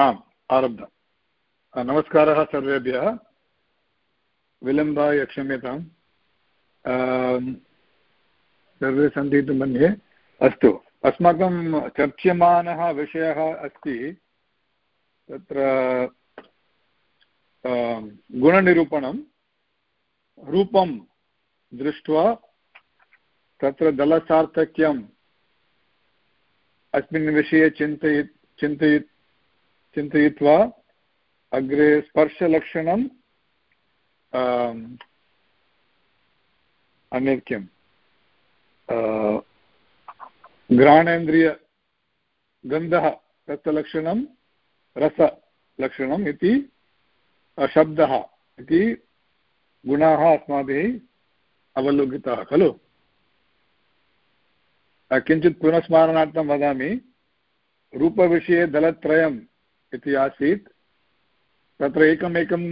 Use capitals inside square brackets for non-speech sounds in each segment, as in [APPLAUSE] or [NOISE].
आम्, आरब्धम्। नमस्कारः सर्वेभ्यः। विलम्बाय क्षम्यताम्। सर्वे सन्ति इति मन्ये। अस्तु, अस्माकं चर्च्यमानः विषयः अस्ति। तत्र गुणनिरूपणं, रूपं दृष्ट्वा तत्र दलसार्थक्यम् अस्मिन् विषये चिन्तयि चिन्तयि चिन्तयित्वा अग्रे स्पर्शलक्षणं अन्यत् किं घ्राणेन्द्रियगन्धः तस्य लक्षणं रसलक्षणम् इति शब्दः इति गुणाः अस्माभिः अवलोकिताः, खलु? किञ्चित् पुनस्मारणार्थं वदामि। रूपविषये दलत्रयम् इति आसीत् तत्र एकमेकं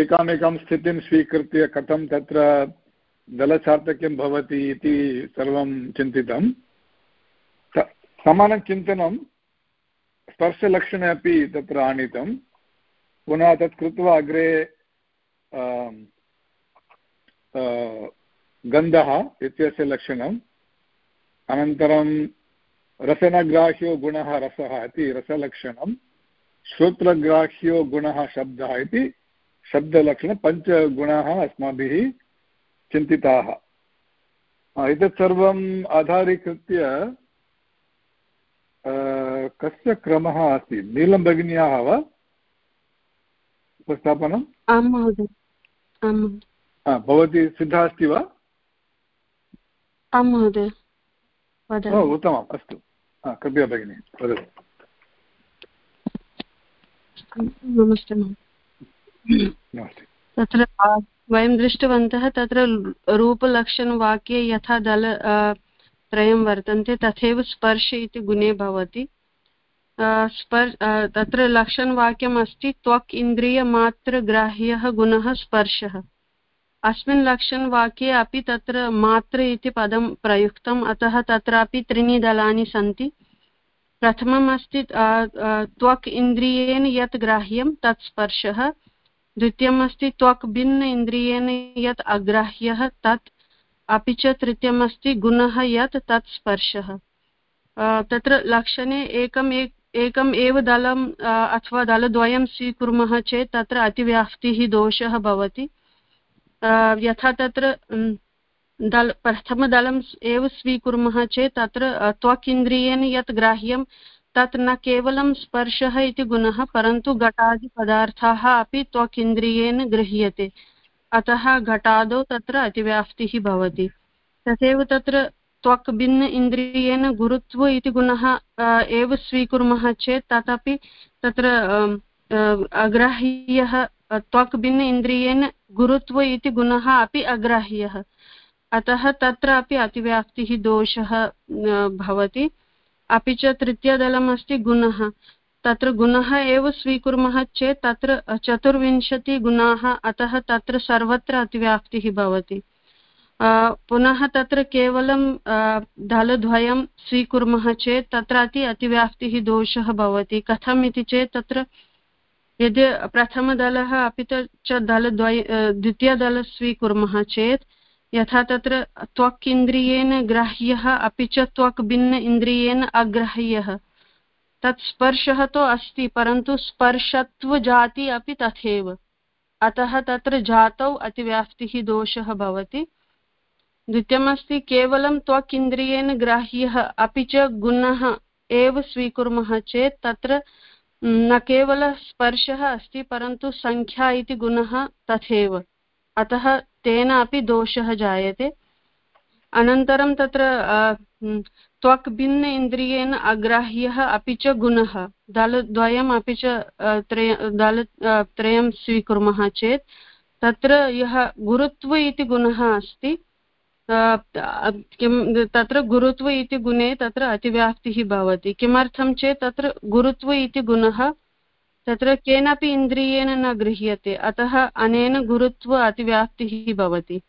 एकामेकां स्थितिं स्वीकृत्य कथं तत्र दलसार्थक्यं भवति इति सर्वं चिन्तितं। समानं चिन्तनं स्पर्शलक्षणे अपि तत्र आनीतं। पुनः तत् कृत्वा अग्रे गन्धः इत्यस्य लक्षणम्। अनन्तरं रसनग्राह्यो गुणः रसः इति रसलक्षणं श्रोत्रग्राह्यो गुणः शब्दः इति शब्दलक्षणं पञ्चगुणाः अस्माभिः चिन्तिताः। एतत् सर्वम् आधारीकृत्य कस्य क्रमः आसीत्? नीलं भगिन्याः वा? उपस्थापनम् आं महोदय। भवती सिद्धा अस्ति वा? आं महोदय। उत्तमम् अस्तु। कृपया भगिनी वदतु नमस्ते तत्र वयं दृष्टवन्तः तत्र रूपलक्षणवाक्ये यथा दल त्रयं वर्तन्ते तथैव स्पर्श इति गुणे भवति। स्पर् तत्र लक्षणवाक्यम् अस्ति त्वक् इन्द्रियमात्रग्राह्यः गुणः स्पर्शः। अस्मिन् लक्षणवाक्ये अपि तत्र मात्र इति पदं प्रयुक्तम् अतः तत्रापि त्रीणि दलानि सन्ति। प्रथमम् अस्ति त्वक् इन्द्रियेण यत् ग्राह्यं तत् स्पर्शः। द्वितीयम् अस्ति त्वक् भिन्न इन्द्रियेण यत् अग्राह्यः तत्। अपि च तृतीयम् अस्ति गुणः यत् तत् स्पर्शः। तत्र लक्षणे एकम् एकम् एव दलम् अथवा दलद्वयं स्वीकुर्मः चेत् तत्र अतिव्याप्तिः दोषः भवति। यथा तत्र दल प्रथमदलम् एव स्वीकुर्मः चेत् तत्र त्वक् इन्द्रियेण यत् ग्राह्यं, तत् न केवलं स्पर्शः इति गुणः, परन्तु घटादिपदार्थाः अपि त्वक् इन्द्रियेण गृह्यते। अतः घटादौ तत्र अतिव्याप्तिः भवति। तथैव तत्र त्वक् भिन्न इन्द्रियेण गुरुत्व इति गुणः एव स्वीकुर्मः चेत् तदपि तत्र अग्राह्यः त्वक् भिन्न इन्द्रियेण गुरुत्व इति गुणः अपि अग्राह्यः। अतः तत्रापि अतिव्याप्तिः दोषः भवति। अपि च तृतीयदलम् अस्ति गुणः। तत्र गुणः एव स्वीकुर्मः चेत् तत्र चतुर्विंशतिगुणाः अतः तत्र सर्वत्र अतिव्याप्तिः भवति। पुनः तत्र केवलं दलद्वयं स्वीकुर्मः चेत् तत्र अति अतिव्याप्तिः दोषः भवति। कथम् इति चेत् तत्र यदि प्रथमदलः, अपि च दलद्वय द्वितीयदल स्वीकुर्मः चेत् यथा तत्र त्वक् इन्द्रियेण ग्राह्यः, अपि च त्वक् भिन्न इन्द्रियेण अग्राह्यः। तत् स्पर्शः तु अस्ति, परन्तु स्पर्शत्वजाति अपि तथैव। अतः तत्र जातौ अतिव्याप्तिः दोषः भवति। द्वितीयमस्ति, केवलं त्वक् इन्द्रियेण ग्राह्यः, अपि च गुणः एव स्वीकुर्मः चेत् तत्र न केवल स्पर्शः अस्ति, परन्तु सङ्ख्या इति गुणः तथैव। अतः तेन अपि दोषः जायते। अनन्तरं तत्र त्वक् भिन्न इन्द्रियेण अग्राह्यः अपि च गुणः। दलद्वयम् अपि च त्रय, दल त्रयं स्वीकुर्मः चेत् तत्र यः गुरुत्व इति गुणः अस्ति किं तत्र गुरुत्व इति गुणे तत्र अतिव्याप्तिः भवति। किमर्थं चेत् तत्र गुरुत्व इति गुणः तत्र केनापि इन्द्रियेण न गृह्यते, अतः अनेन गुरुत्व अतिव्याप्तिः भवति।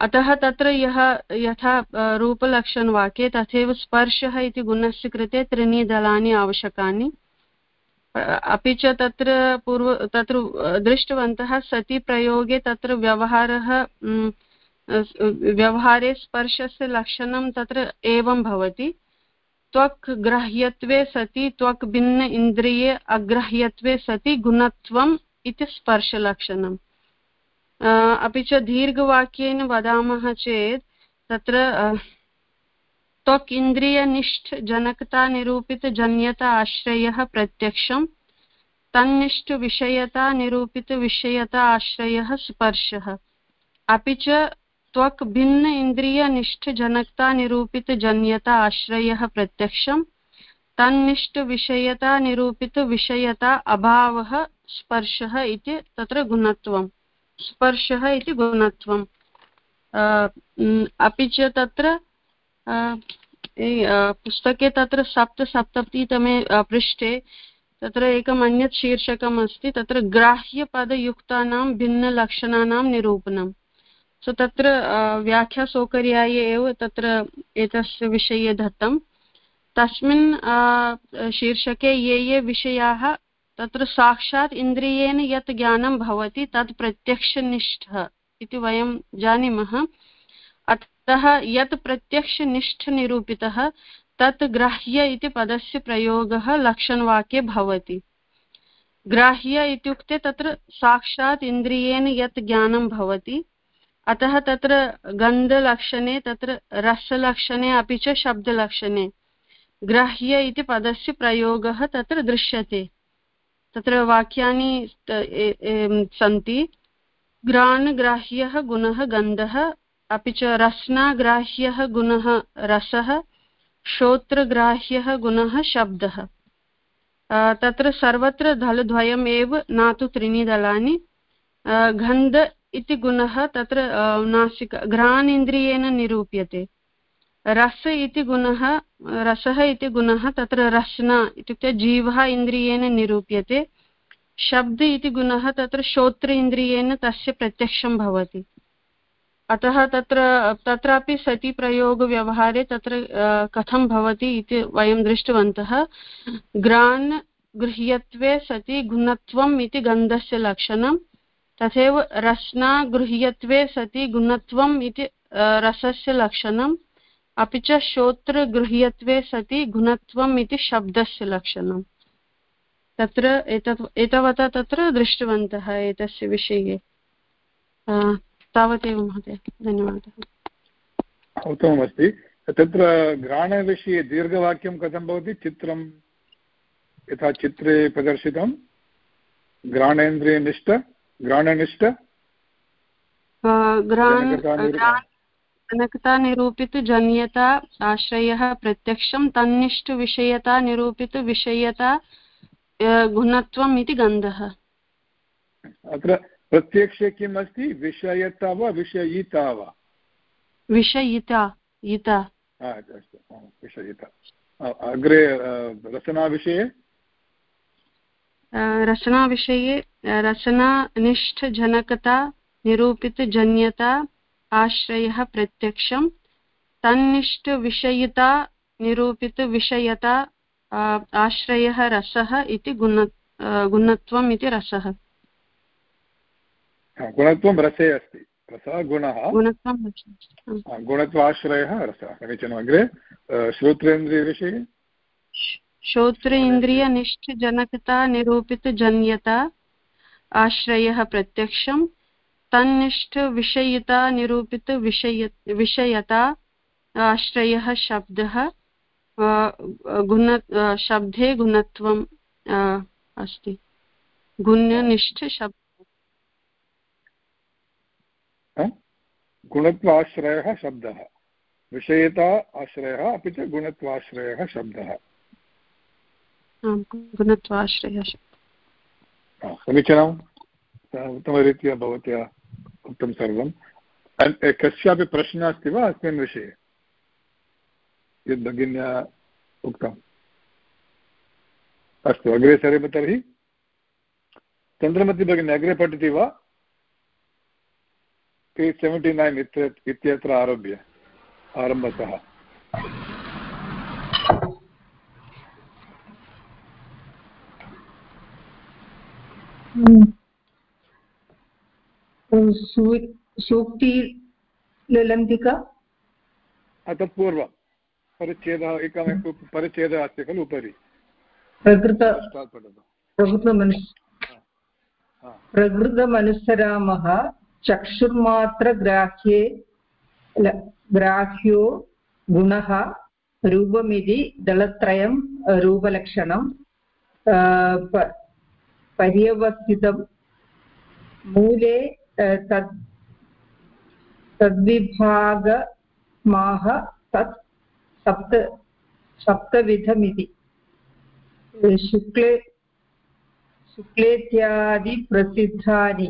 अतः तत्र यः, यथा रूपलक्षणवाक्ये तथैव स्पर्शः इति गुणस्य कृते त्रीणि दलानि आवश्यकानि। अपि च तत्र पूर्व, तत्र दृष्टवन्तः सति प्रयोगे तत्र व्यवहारः व्यवहारे स्पर्शस्य लक्षणं तत्र एवं भवति। त्वक् ग्राह्यत्वे सति त्वक् भिन्न इन्द्रिये अग्राह्यत्वे सति गुणत्वम् इति स्पर्शलक्षणम्। अपि च दीर्घवाक्येन वदामः चेत् तत्र त्वक् इन्द्रियनिष्ठ जनकता आश्रयः प्रत्यक्षं तन्निष्ठविषयता निरूपितविषयता आश्रयः स्पर्शः। अपि च त्वक् भिन्न इन्द्रियनिष्ठजनकता निरूपितजन्यता आश्रयः प्रत्यक्षं तन्निष्ठविषयता निरूपितविषयता अभावः स्पर्शः इति तत्र गुणत्वं स्पर्शः इति गुणत्वम्। अपि च तत्र पुस्तके तत्र सप्तसप्ततितमे पृष्ठे तत्र एकम् अन्यत् शीर्षकम् अस्ति, तत्र ग्राह्यपदयुक्तानां भिन्नलक्षणानां निरूपणम्। सो तत्र व्याख्यासौकर्याय एव तत्र एतस्य विषये दत्तं। तस्मिन् शीर्षके ये ये विषयाः, तत्र साक्षात् इन्द्रियेण यत् ज्ञानं भवति, तत् प्रत्यक्षनिष्ठः इति वयं जानीमः। अतः यत् प्रत्यक्षनिष्ठनिरूपितः, तत् ग्राह्य इति पदस्य प्रयोगः लक्षणवाक्ये भवति। ग्राह्य इत्युक्ते तत्र साक्षात् इन्द्रियेण यत् ज्ञानं भवति अतः तत्र गन्धलक्षणे, तत्र रसलक्षणे, अपि च शब्दलक्षणे ग्राह्य इति पदस्य प्रयोगः तत्र दृश्यते। तत्र वाक्यानि सन्ति ग्राणग्राह्यः गुणः गन्धः, अपि च रसनाग्राह्यः गुणः रसः श्रोत्रग्राह्यः गुणः शब्दः। तत्र सर्वत्र दलद्वयम् एव न तु त्रीणि दलानि। गन्ध इति गुणः तत्र नासिक, घ्राणेन्द्रियेण निरूप्यते। रस इति गुणः, रसः इति गुणः तत्र रसना इत्युक्ते जीवः इन्द्रियेण निरूप्यते। शब्द इति गुणः तत्र श्रोत्र इन्द्रियेण तस्य प्रत्यक्षं भवति। अतः तत्र, तत्रापि सति प्रयोगव्यवहारे तत्र कथं भवति इति वयं दृष्टवन्तः। ग्रान् गृह्यत्वे सति गुणत्वम् इति गन्धस्य लक्षणं तथैव रसना गृह्यत्वे सति गुणत्वम् इति रसस्य लक्षणम्। अपि च श्रोत्रगृह्यत्वे सति गुणत्वम् इति शब्दस्य लक्षणम्। तत्र एतत्, एतावता तत्र दृष्टवन्तः एतस्य विषये। तावदेव महोदय, धन्यवादः। उत्तममस्ति। तत्र घ्राणविषये दीर्घवाक्यं कथं भवति? चित्रं, यथा चित्रे प्रदर्शितं। घ्राणेन्द्रियनिष्ठ घ्राणनिष्ठ जनकता निरूपितजन्यता आश्रयः प्रत्यक्षं तन्निष्ठविषयता निरूपितविषयता गुणत्वम् इति गन्धः। अत्र प्रत्यक्षे किम् अस्ति? विषयता वा विषयिता वा? विषयिता इता। विषयिता। अग्रे रचनाविषये रचनाविषये रचनानिष्ठजनकता निरूपितजन्यता आश्रयः प्रत्यक्षं तन्निष्ठविषयिता निरूपितविषयता आश्रयः रसः इति गुण गुणत्वम् इति रसः। गुणत्वं रसे अस्ति। रसः गुणः। गुणत्वाश्रयः रसः। समीचीनम् अग्रे श्रोत्रेन्द्रियविषये? श्रोत्रेन्द्रियनिष्ठजनकता, निरूपितजन्यता, आश्रयः प्रत्यक्षं तन्निष्ठविषयिता, निरूपितविषय, विषयता, आश्रयः शब्दः गुण शब्दे गुणत्वम् अस्ति। गुण्यनिष्ठशब्द। गुणत्वाश्रयः शब्दः। विषयता आश्रयः, अपि च गुणत्वाश्रयः शब्दः। गुणत्वाश्रयः समीचीनम् उत्तमरीत्या भवत्या उक्तं सर्वं। कस्यापि प्रश्नः अस्ति वा अस्मिन् विषये? यद् भगिन्या उक्तम् अस्तु, अग्रे सरेम तर्हि। चन्द्रमति भगिनी, अग्रे पठति वा? पेज् सेवेण्टि नैन् इत्यत्र आरभ्य, आरम्भतः। सूक्ति ललन्तिका अतः पूर्वं परिच्छेदः एकः परिच्छेदः अस्ति खलु उपरि। प्रकृतमनुसरामः चक्षुर्मात्रग्राह्ये ग्राह्यो गुणः रूपमिति दलत्रयं रूपलक्षणं पर्यवस्थितं मूले तद्, तद्विभागमाह तत् सप्त, सप्तविधमिति। शुक्ले शुक्लेत्यादिप्रसिद्धानि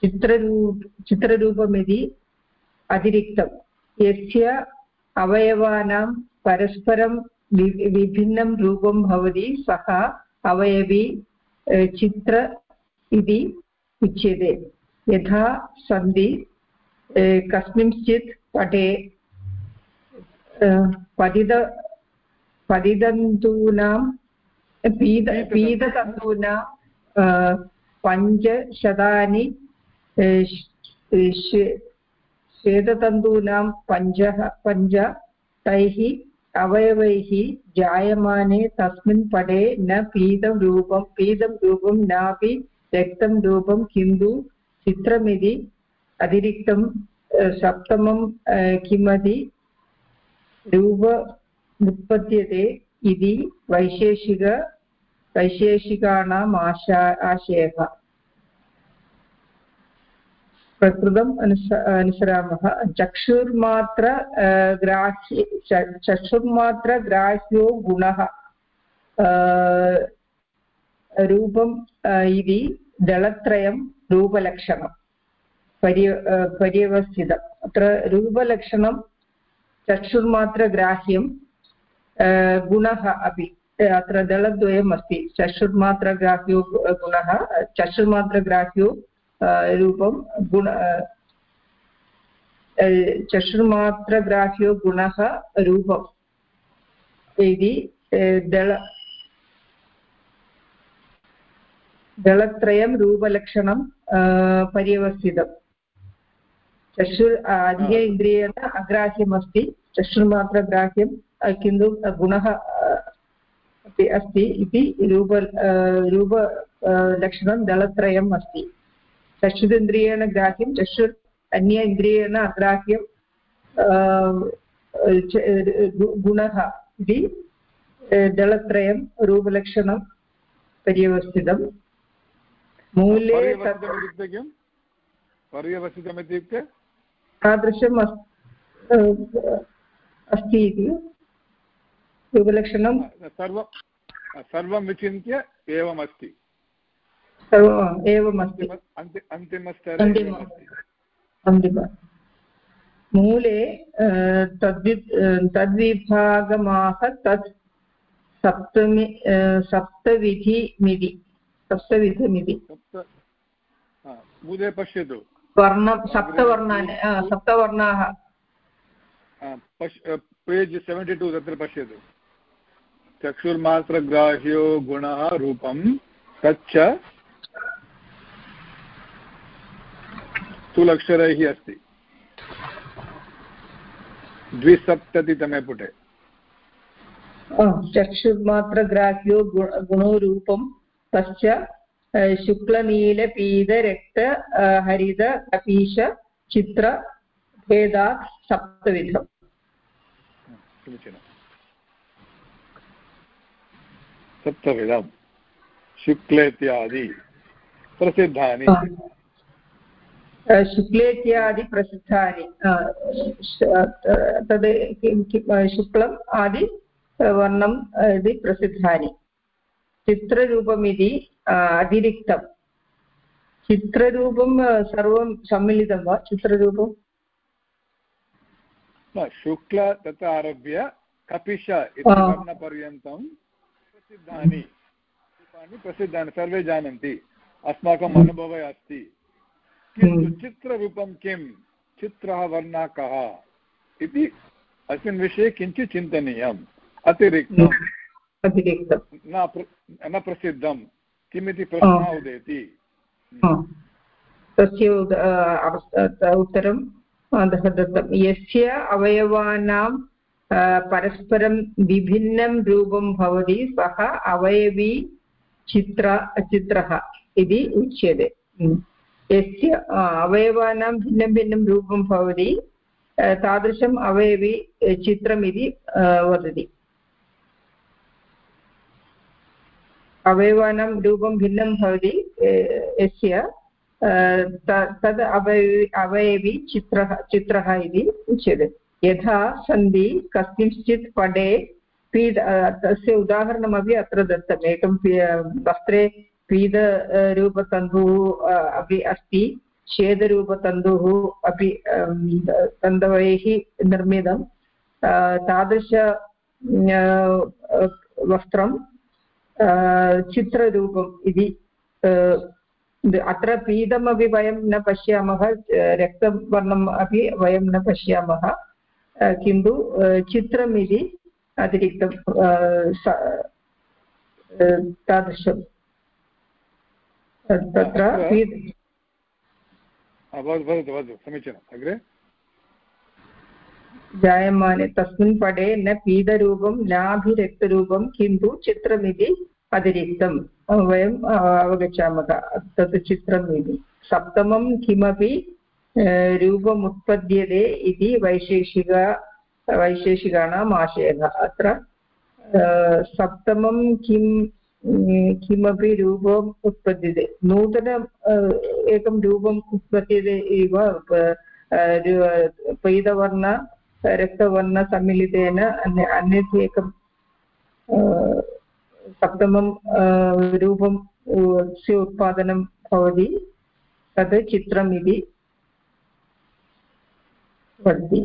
चित्ररूप, चित्ररूपमिति अतिरिक्तं यस्य अवयवानां परस्परं विभिन्नं रूपं भवति, सः अवयवी चित्र इति उच्यते यथा सन्धि कस्मिंश्चित् पटे पतित पतितन्तूनां पीत पीततन्तूनां पञ्चशतानि श्वेततन्तूनां पञ्चः पञ्च तैः अवयवैः जायमाने तस्मिन् पटे न पीतं रूपं पीतं रूपं नापि रक्तं रूपं किन्तु चित्रमिति अतिरिक्तं सप्तमं किमपि रूप उत्पद्यते इति वैशेषिक, वैशेषिकाणाम् आशा, आशयः। प्रकृतम् अनुस अनुसरामः। चक्षुर्मात्र ग्राह्य चक्षुर्मात्रग्राह्यो गुणः। रूपम् इति दलत्रयं रूपलक्षणं। पर्य पर्यवस्थितम् अत्र रूपलक्षणं चक्षुर्मात्रग्राह्यं गुणः अपि। अत्र दलद्वयम् अस्ति चक्षुर्मात्रग्राह्यो गुणः चक्षुर्मात्रग्राह्यो रूपं गुण चक्षुर्मात्रग्राह्यो गुणः रूपम् इति दल दलत्रयं रूपलक्षणं पर्यवस्थितम् चक्षुर् अन्य इन्द्रियेण अग्राह्यमस्ति चक्षुर्मात्रग्राह्यं किन्तु गुणः अपि अस्ति इति रूप रूपलक्षणं दलत्रयम् अस्ति चक्षुरिन्द्रियेण ग्राह्यं चक्षुर् अन्य इन्द्रियेण अग्राह्यं गुणः इति दलत्रयं रूपलक्षणं पर्यवस्थितं मूले पर्यवस्थितमित्युक्ते तादृशम् अस्ति इति रूपलक्षणं सर्वं सर्वं विचिन्त्य एवमस्ति एवमस्ति। अन्तिम मूले तद्वि तद्विभागमाह तत् सप्तमि सप्तविधिमिति। सप्तविधमिति। मूले पश्यतु। वर्णं सप्तवर्णानि सप्तवर्णाः। पेज् सेवेण्टि टु तत्र पश्यतु। चक्षुर्मात्रग्राह्यो गुणः रूपं तच्च स्थूलक्षरैः अस्ति द्विसप्ततितमे पुटे चक्षुर्मात्रग्राह्यो गुणो रूपं तश्च शुक्लनीलपीतरक्त हरित कपीश चित्रभेदात् सप्तविधम् समीचीनं सप्तविधं शुक्लेत्यादि प्रसिद्धानि शुक्लेत्यादि प्रसिद्धानि तद् किं शुक्लम् आदि वर्णम् इति प्रसिद्धानि। चित्ररूपमिति अतिरिक्तं। चित्ररूपं सर्वं सम्मिलितं वा चित्ररूपं शुक्ल तत्र आरभ्य कपिश इति वर्णपर्यन्तं प्रसिद्धानि। प्रसिद्धानि सर्वे जानन्ति। अस्माकम् अनुभवः अस्ति। किन्तु चित्ररूपं किं चित्रः वर्णः कः? इति अस्मिन् विषये किञ्चित् चिन्तनीयम्। अतिरिक्तम्। अतिरिक्तं न प्रसिद्धं किमिति प्रश्नः उदेति। तस्य उत्तरं। दत्तं यस्य अवयवानां परस्परं विभिन्नं रूपं भवति सः अवयवी चित्र चित्रः इति उच्यते। यस्य अवयवानां भिन्नं भिन्नं रूपं भवति तादृशम् अवयवी चित्रमिति वदति। अवयवानां रूपं भिन्नं भवति यस्य तद् अवयवी अवयवी चित्रः चित्रः इति उच्यते। यथा सन्धि कस्मिंश्चित् पीड तस्य उदाहरणमपि अत्र दत्तम्, एकं वस्त्रे पीतरूपतन्तुः अपि अस्ति। छेदरूपतन्तुः अपि तन्तवैः निर्मितं। तादृश वस्त्रं चित्ररूपम् इति अत्र पीतमपि वयं न पश्यामः रक्तवर्णम् अपि वयं न पश्यामः। किन्तु चित्रम् इति अतिरिक्तं तादृशं तत्र समीचीनम् अग्रे? जायमाने तस्मिन् पटे न पीतरूपं नाभिरक्तरूपं किन्तु चित्रमिति अतिरिक्तं वयम् अवगच्छामः तत् चित्रम् इति सप्तमं किमपि रूपमुत्पद्यते इति वैशेषिक वैशेषिकाणाम् आशयः। अत्र सप्तमं किं किमपि रूपम् उत्पद्यते नूतन एकं रूपम् उत्पद्यते इव पीतवर्ण रक्तवर्णसम्मिलितेन अन्यत् एकं सप्तमं रूपं स्य उत्पादनं भवति तद् चित्रम् इति वदति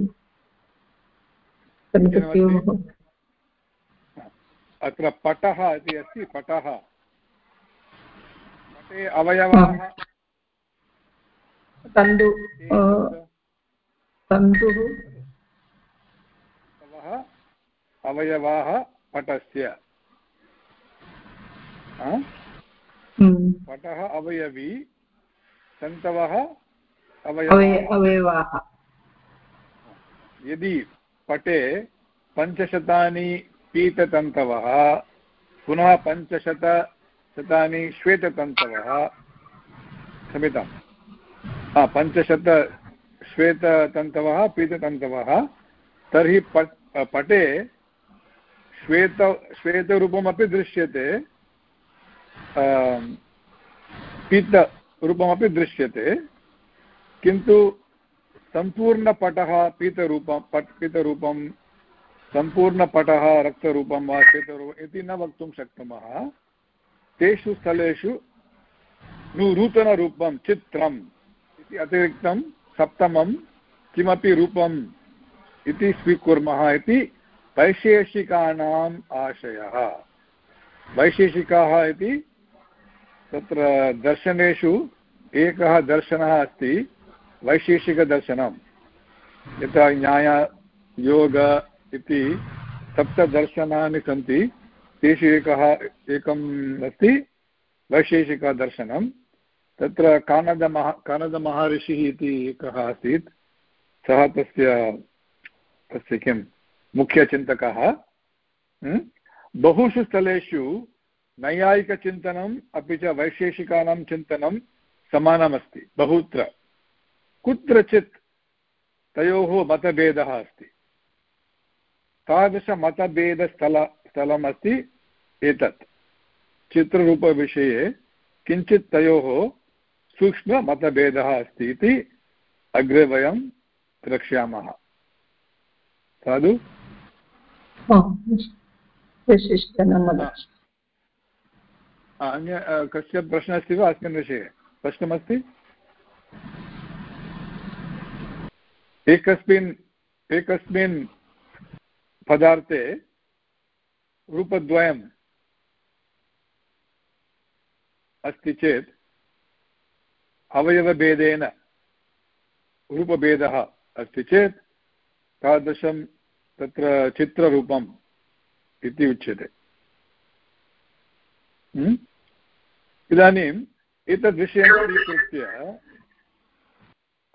अत्र पटः इति अस्ति पटः। पटे अवयवाः। तन्तु तन्तुः। अवयवाः पटस्य। हम्म। पटः अवयवी तन्तवः अवयवाः। यदि पटे पञ्चशतानि पीततन्तवः। पुनः पञ्चशत शतानि श्वेततन्तवः। क्षम्यतां पञ्चशत श्वेततन्तवः, पीततन्तवः। तर्हि पट्, पटे श्वेत, श्वेतरूपमपि दृश्यते। पीतरूपमपि दृश्यते। किन्तु सम्पूर्णपटः पीतरूपं, पट्, पीतरूपं सम्पूर्णपटः रक्तरूपं वा श्वेतरूपम् इति न वक्तुं शक्नुमः। तेषु स्थलेषु नूतनरूपं चित्रम् इति अतिरिक्तं सप्तमं किमपि रूपम् इति स्वीकुर्मः इति वैशेषिकाणाम् आशयः। वैशेषिकाः इति तत्र दर्शनेषु एकः दर्शनः अस्ति वैशेषिकदर्शनं यथा न्याय, योग इति सप्तदर्शनानि सन्ति। तेषु एकः एकम् अस्ति वैशेषिकदर्शनं तत्र कानदमहा, कानदमहर्षिः इति एकः आसीत्। सः तस्य तस्य किं, मुख्यचिन्तकः। बहुषु स्थलेषु नैयायिकचिन्तनम्, अपि च वैशेषिकानां चिन्तनं समानमस्ति, बहुत्र। कुत्रचित् तयोः मतभेदः अस्ति। तादृशमतभेदस्थल स्थलम् अस्ति एतत्। चित्ररूपविषये किञ्चित् तयोः सूक्ष्ममतभेदः अस्ति इति अग्रे वयं द्रक्ष्यामः साधु? अन्य कस्य प्रश्नः अस्ति वा अस्मिन् विषये? प्रश्नमस्ति? एकस्मिन् एकस्मिन् पदार्थे रूपद्वयम् अस्ति चेत् अवयवभेदेन रूपभेदः अस्ति चेत् तादृशं तत्र चित्ररूपम् इति उच्यते हम्म? इदानीम् एतद् विषयं स्वीकृत्य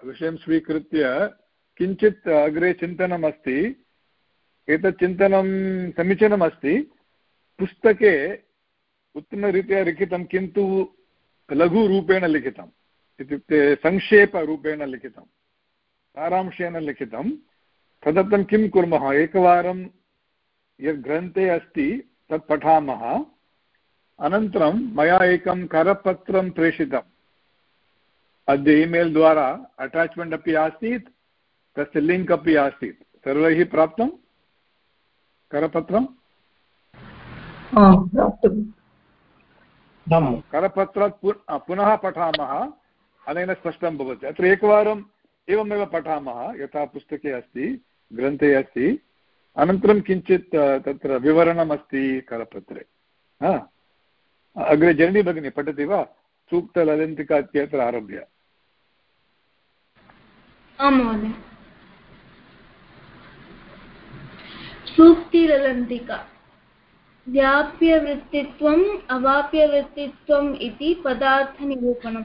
विषयं स्वीकृत्य किञ्चित् अग्रे चिन्तनमस्ति एतत् चिन्तनं समीचीनमस्ति। पुस्तके उत्तमरीत्या लिखितं, किन्तु लघुरूपेण लिखितम् इत्युक्ते संक्षेपरूपेण लिखितं, सारांशेन लिखितं। तदर्थं किं कुर्मः? एकवारं यद् ग्रन्थे अस्ति, तत् पठामः। अनन्तरं मया एकं करपत्रं प्रेषितम्। अद्य ईमेल् द्वारा अटाच्मेण्ट् अपि आसीत्, तस्य लिङ्क् अपि आसीत्। सर्वैः प्राप्तं करपत्रं करपत्रात् पुनः पठामः। अनेन स्पष्टं भवति। अत्र एकवारम् एवमेव पठामः। यथा पुस्तके अस्ति ग्रन्थे अस्ति। अनन्तरं किञ्चित् तत्र विवरणमस्ति करपत्रे। अग्रे जननी भगिनी पठति वा? सूक्तललिन्तिका इत्यत्र आरभ्य। आं महोदय। सूक्तिललन्तिका व्याप्यवृत्तित्वम् अवाप्यवृत्तित्वम् इति पदार्थनिरूपणम्।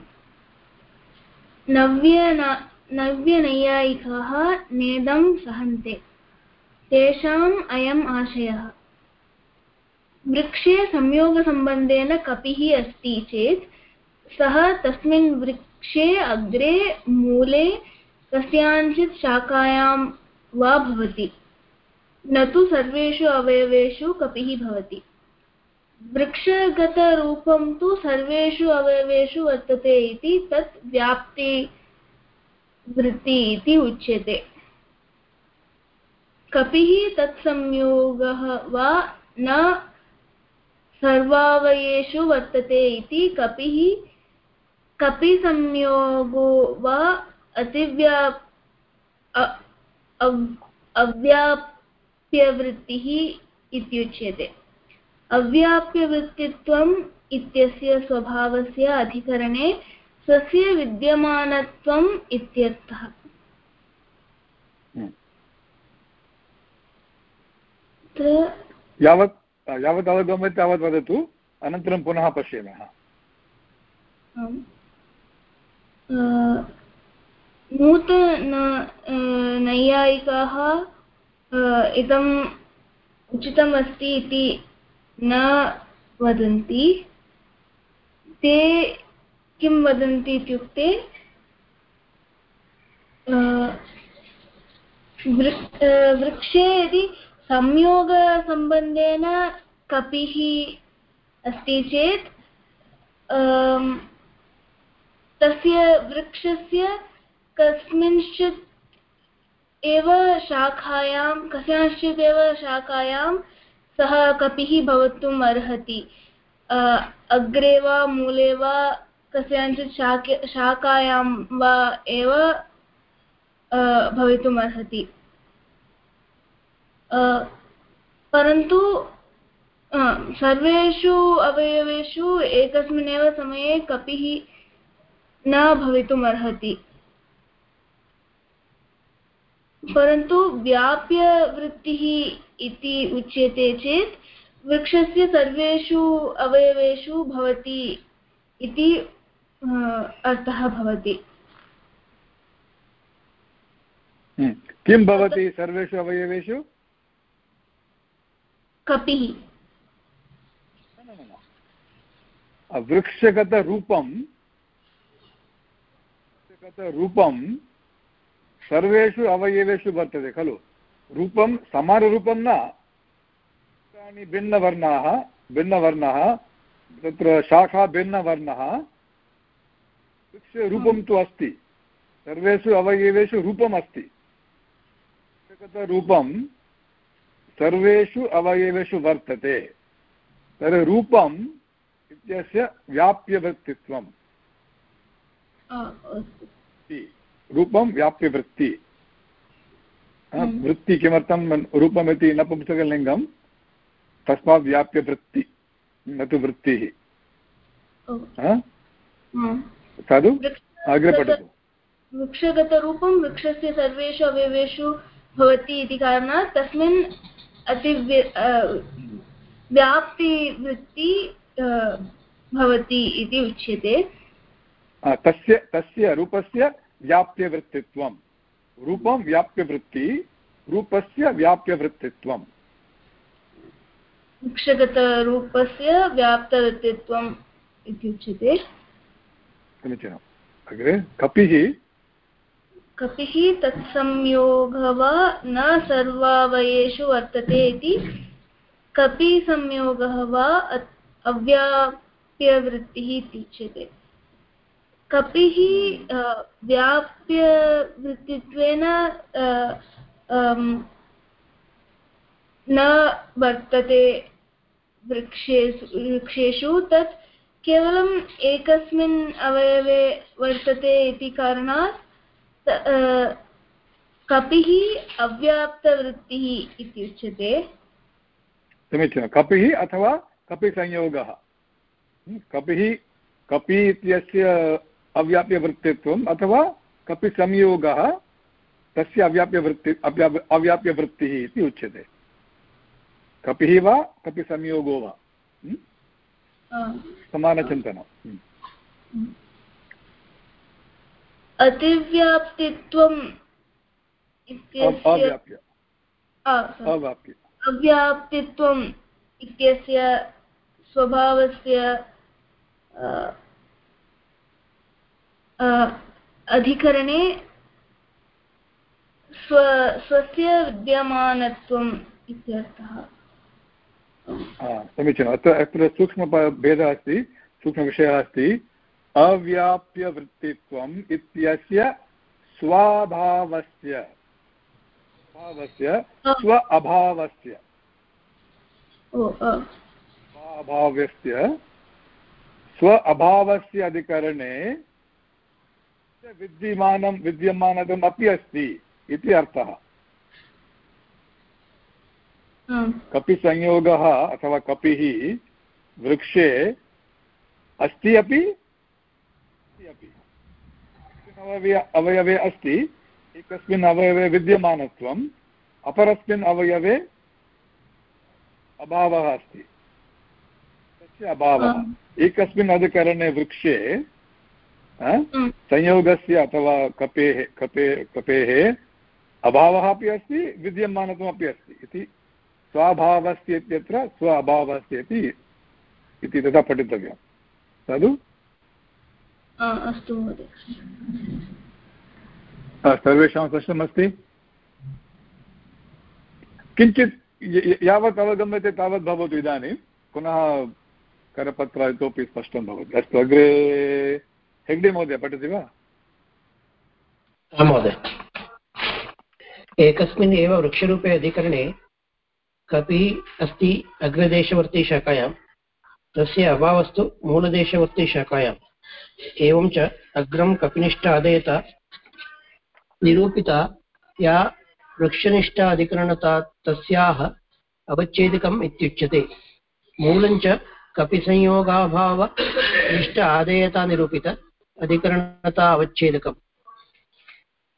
नव्यन नव्यनैयायिकाः नेदं सहन्ते। तेषाम् अयम् आशयः। वृक्षे संयोगसम्बन्धेन कपिः अस्ति चेत्, सः तस्मिन् वृक्षे अग्रे, मूले, कस्याञ्चित् शाखायां वा भवति। न तु सर्वेषु अवयवेषु कपिः भवति। वृक्षगतरूपं तु सर्वेषु अवयवेषु वर्तते इति तत् व्याप्ति वृत्ति इति उच्यते। कपिः तत्संयोगः वा न सर्वावयेषु वर्तते इति कपिः कपिसंयोगो वा अतिव्याप् अव्याप्यवृत्तिः इत्युच्यते। अव्याप्यवृत्तित्वम् इत्यस्य स्वभावस्य अधिकरणे स्वस्य विद्यमानत्वम् इत्यर्थः। हम्म। यावत् यावत् अवगम्यते तावत् वदतु अनन्तरं पुनः पश्यामः। नूतन नैयायिकाः इदम् उचितमस्ति इति न वदन्ति। ते किं वदन्ति इत्युक्ते वृक्षे यदि संयोगसम्बन्धेन कपिः अस्ति चेत् तस्य वृक्षस्य कस्मिंश्चित् एव शाखायां कस्याश्चित् एव शाखायां सः कपिः भवितुम् अर्हति। अग्रे वा, मूले वा, कस्याञ्चित् शाके शाखायां वा एव भवितुम् अर्हति। परन्तु सर्वेषु अवयवेषु एकस्मिन्नेव समये कपिः न भवितुम् अर्हति। परन्तु व्याप्यवृत्तिः इति उच्यते चेत् वृक्षस्य सर्वेषु अवयवेषु भवति इति अर्थः भवति। हम्म। किं भवति सर्वेषु अवयवेषु? कपिः। वृक्षगतरूपं रूपं सर्वेषु अवयवेषु वर्तते खलु? रूपं समानरूपं न भिन्नवर्णाः भिन्नवर्णः तत्र शाखा भिन्नवर्णः रूपं तु अस्ति। सर्वेषु अवयवेषु रूपम् अस्ति। रूपं सर्वेषु अवयवेषु वर्तते। तर्हि रूपम् इत्यस्य व्याप्यवृत्तित्वम् रूपं व्याप्यवृत्ति हम्म। वृत्ति किमर्थं रूपमिति नपुंसकलिङ्गं तस्मात् व्याप्यवृत्ति न तु वृत्तिः। साधु? अग्रे पठतु। वृक्षगतरूपं वृक्षस्य सर्वेषु अवयवेषु भवति इति कारणात् तस्मिन् अति व्याप्तिवृत्ति भवति इति उच्यते। तस्य तस्य रूपस्य व्याप्यवृत्तित्वं रूपं व्याप्यवृत्ति रूपस्य व्याप्यवृत्तित्वम्। वृक्षगतरूपस्य व्याप्तवृत्तित्वम् इति उच्यते समीचीनम्। अग्रे कपिः? कपिः तत्संयोगः वा न सर्वावयेषु वर्तते इति। कपिसंयोगः वा अव्याप्यवृत्तिः इति उच्यते कपिः व्याप्यवृत्तित्वेन न वर्तते वृक्षेषु वृक्षेषु, तत् केवलम् एकस्मिन् अवयवे वर्तते इति कारणात् कपिः अव्याप्तवृत्तिः इति उच्यते समीचीनं। कपिः अथवा कपिसंयोगः कपिः कपि इत्यस्य अव्याप्यवृत्तित्वम् अथवा कपिसंयोगः तस्य अव्याप्यवृत्ति अव्याप्यवृत्तिः इति उच्यते। कपिः वा कपिसंयोगो वा? समानचिन्तनम्। अतिव्याप्तित्वम् अव्याप्य। अव्याप्य। अव्याप्तित्वम् इत्यस्य स्वभावस्य अधिकरणे स्व स्वस्य विद्यमानत्वम् इत्यर्थः। समीचीनम्। अत्र अत्र सूक्ष्मभेदः अस्ति सूक्ष्मविषयः अस्ति। अव्याप्यवृत्तित्वम् इत्यस्य स्वाभावस्य भावस्य स्व अभावस्य। स्वाभाव्यस्य स्व अभावस्य अधिकरणे विद्यमानं विद्यमानम् अपि अस्ति इति अर्थः। कपिसंयोगः अथवा कपिः वृक्षे अस्ति अपि? अवयवे अस्ति एकस्मिन् अवयवे विद्यमानत्वम् अपरस्मिन् अवयवे अभावः अस्ति। तस्य अभावः। एकस्मिन् अधिकरणे वृक्षे संयोगस्य अथवा कपेः कपे कपेः अभावः अपि अस्ति विद्यमानत्वमपि अस्ति इति स्वाभावस्य इत्यत्र स्व अभावस्य इति इति तथा पठितव्यं अस्तु सर्वेषां स्पष्टमस्ति किञ्चित् यावत् अवगम्यते तावत् भवतु इदानीं। पुनः करपत्र इतोपि स्पष्टं भवति। अस्तु अग्रे हेग्डे महोदय पठति वा आं महोदय एकस्मिन् एव वृक्षरूपे अधिकरणे कपिः अस्ति अग्रदेशवर्ती शाखायां तस्य अभावस्तु मूलदेशवर्ती शाखायाम् एवं च अग्रं कपिनिष्ठ आदयत निरूपिता या वृक्षनिष्ठा अधिकरणता तस्याः अवच्छेदकम् इत्युच्यते मूलञ्च कपिसंयोगाभाव निष्ठ आदेयता निरूपित अधिकरणता अवच्छेदकम्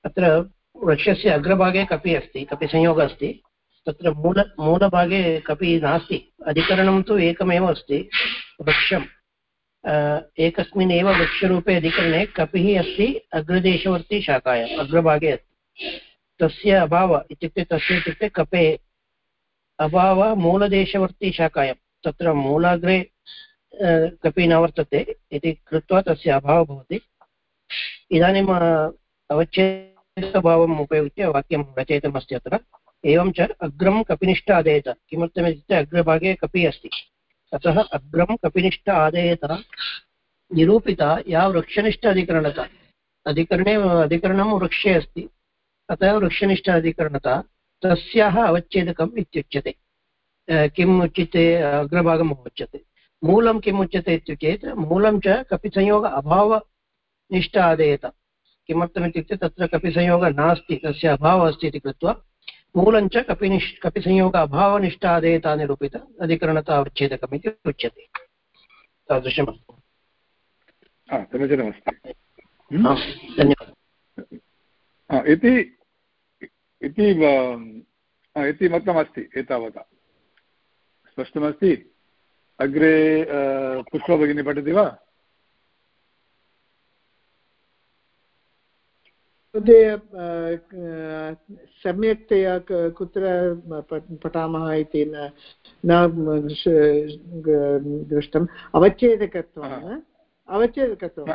अत्र वृक्षस्य अग्रभागे कपि अस्ति कपिसंयोगः अस्ति। तत्र मूल, मूलभागे कपि नास्ति। अधिकरणं तु एकमेव अस्ति, वृक्षम्। एकस्मिन् एव वृक्षरूपे अधिकरणे कपिः अस्ति, अग्रदेशवर्ती शाखायाम् अग्रभागे अस्ति। तस्य अभाव, इत्युक्ते तस्य इत्युक्ते कपे, अभाव मूलदेशवर्ती शाखायां। तत्र मूलाग्रे कपि न वर्तते इति कृत्वा तस्य अभावः भवति। इदानीम् अवच्छेदभावम् उपयुज्य वाक्यं रचयितमस्ति अत्र। एवं च अग्रं कपिनिष्ठ आदेयत। किमर्थमित्युक्ते अग्रभागे कपि अस्ति। अतः अग्रं कपिनिष्ठ आदेयत निरूपिता या वृक्षनिष्ठ अधिकरणता। अधिकरणे, अधिकरणं वृक्षे अस्ति। अतः वृक्षनिष्ठ अधिकरणता तस्याः अवच्छेदकम् इत्युच्यते। किम् उच्यते अग्रभागम् उच्यते। मूलं किम् उच्यते इत्युचेत् मूलं च कपिसंयोग अभावनिष्ठ आदेयत किमर्थमित्युक्ते तत्र कपिसंयोगः नास्ति तस्य अभावः अस्ति इति कृत्वा मूलञ्च कपिनिष् कपिसंयोग अभावनिष्ठादेयता निरूपित अधिकरणतावच्छेदकम् इति उच्यते तादृशमस्ति समीचीनमस्ति धन्यवादः इति इति इति मतमस्ति एतावता स्पष्टमस्ति अग्रे पुष्पभगिनी पठति वा? महोदय सम्यक्तया कुत्र पठामः इति न दृष्टम्। अवच्छेदकत्वम् अवच्छेदकत्वम्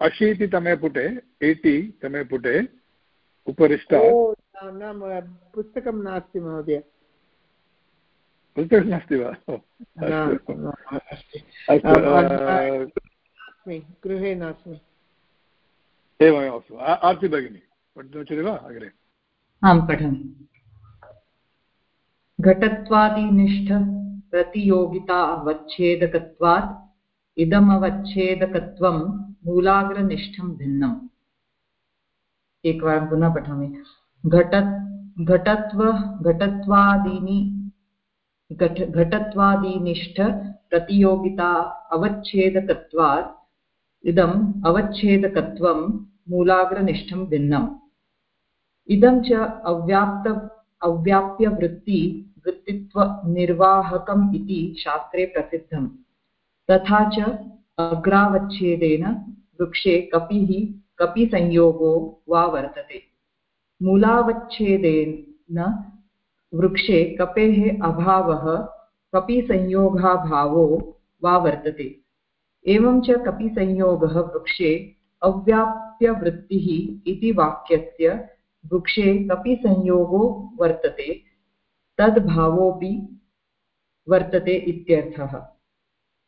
अशीतितमे पुटे एटि तमे पुटे उपरिष्टात् पुस्तकं नास्ति महोदय। पुस्तकं नास्ति वा गृहे नास्मि। एवमेव अस्तु आर्ति भगिनी पठितुमिच्छति वा? अग्रे। आं पठामि। घटत्वादिनिष्ठ प्रतियोगिता अवच्छेदकत्वात् इदमवच्छेदकत्वं मूलाग्रनिष्ठं भिन्नम्। एकवारं पुनः पठामि। घट घटत्व घटत्वादीनि घट घटत्वादिनिष्ठ प्रतियोगिता अवच्छेदकत्वात्, इदम् अवच्छेदकत्वं मूलाग्रनिष्ठं भिन्नम्। इदं च अव्याप्त, अव्याप्यवृत्ति वृत्तित्वनिर्वाहकम् इति शास्त्रे प्रसिद्धम्। तथा च अग्रावच्छेदेन वृक्षे कपिः, कपिसंयोगो वा वर्तते। मूलावच्छेदेन वृक्षे कपेः अभावः, कपिसंयोगाभावो वा वर्तते। एवं च कपिसंयोगः वृक्षे अव्याप्यवृत्तिः इति वाक्यस्य वृक्षे कपिसंयोगो वर्तते, तद्भावोऽपि वर्तते इत्यर्थः।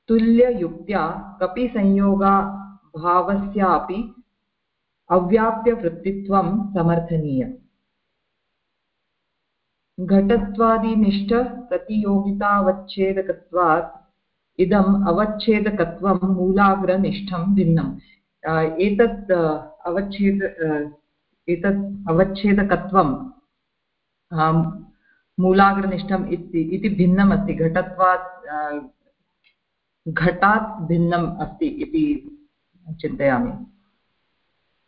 तुल्ययुक्त्या कपिसंयोगाभावस्यापि अव्याप्यवृत्तित्वं समर्थनीयम्। घटत्वादिनिष्ठप्रतियोगितावच्छेदकत्वात् इदम् अवच्छेदकत्वं मूलाग्रनिष्ठं भिन्नम् एतत् अवच्छेद एतत् अवच्छेदकत्वं मूलाग्रनिष्ठम् इति भिन्नम् अस्ति घटत्वात् घटात् भिन्नम् अस्ति इति चिन्तयामि।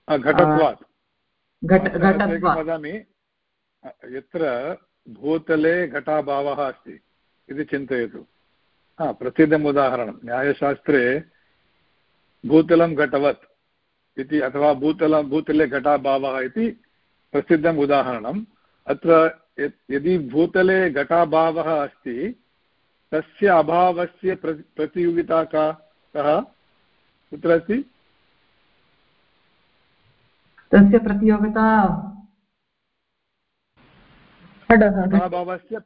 घटत्वात्। घटत्वात्। वदामि। यत्र भूतले घटाभावः अस्ति इति चिन्तयतु। हा प्रसिद्धम् उदाहरणं। न्यायशास्त्रे भूतलं घटवत् इति अथवा भूतल, भूतले घटाभावः इति प्रसिद्धम् उदाहरणम्। अत्र यदि भूतले घटाभावः अस्ति, तस्य अभावस्य प्र, प्रतियोगिता का, कः? कुत्र अस्ति? तस्य प्रतियोगिता घटाभावस्य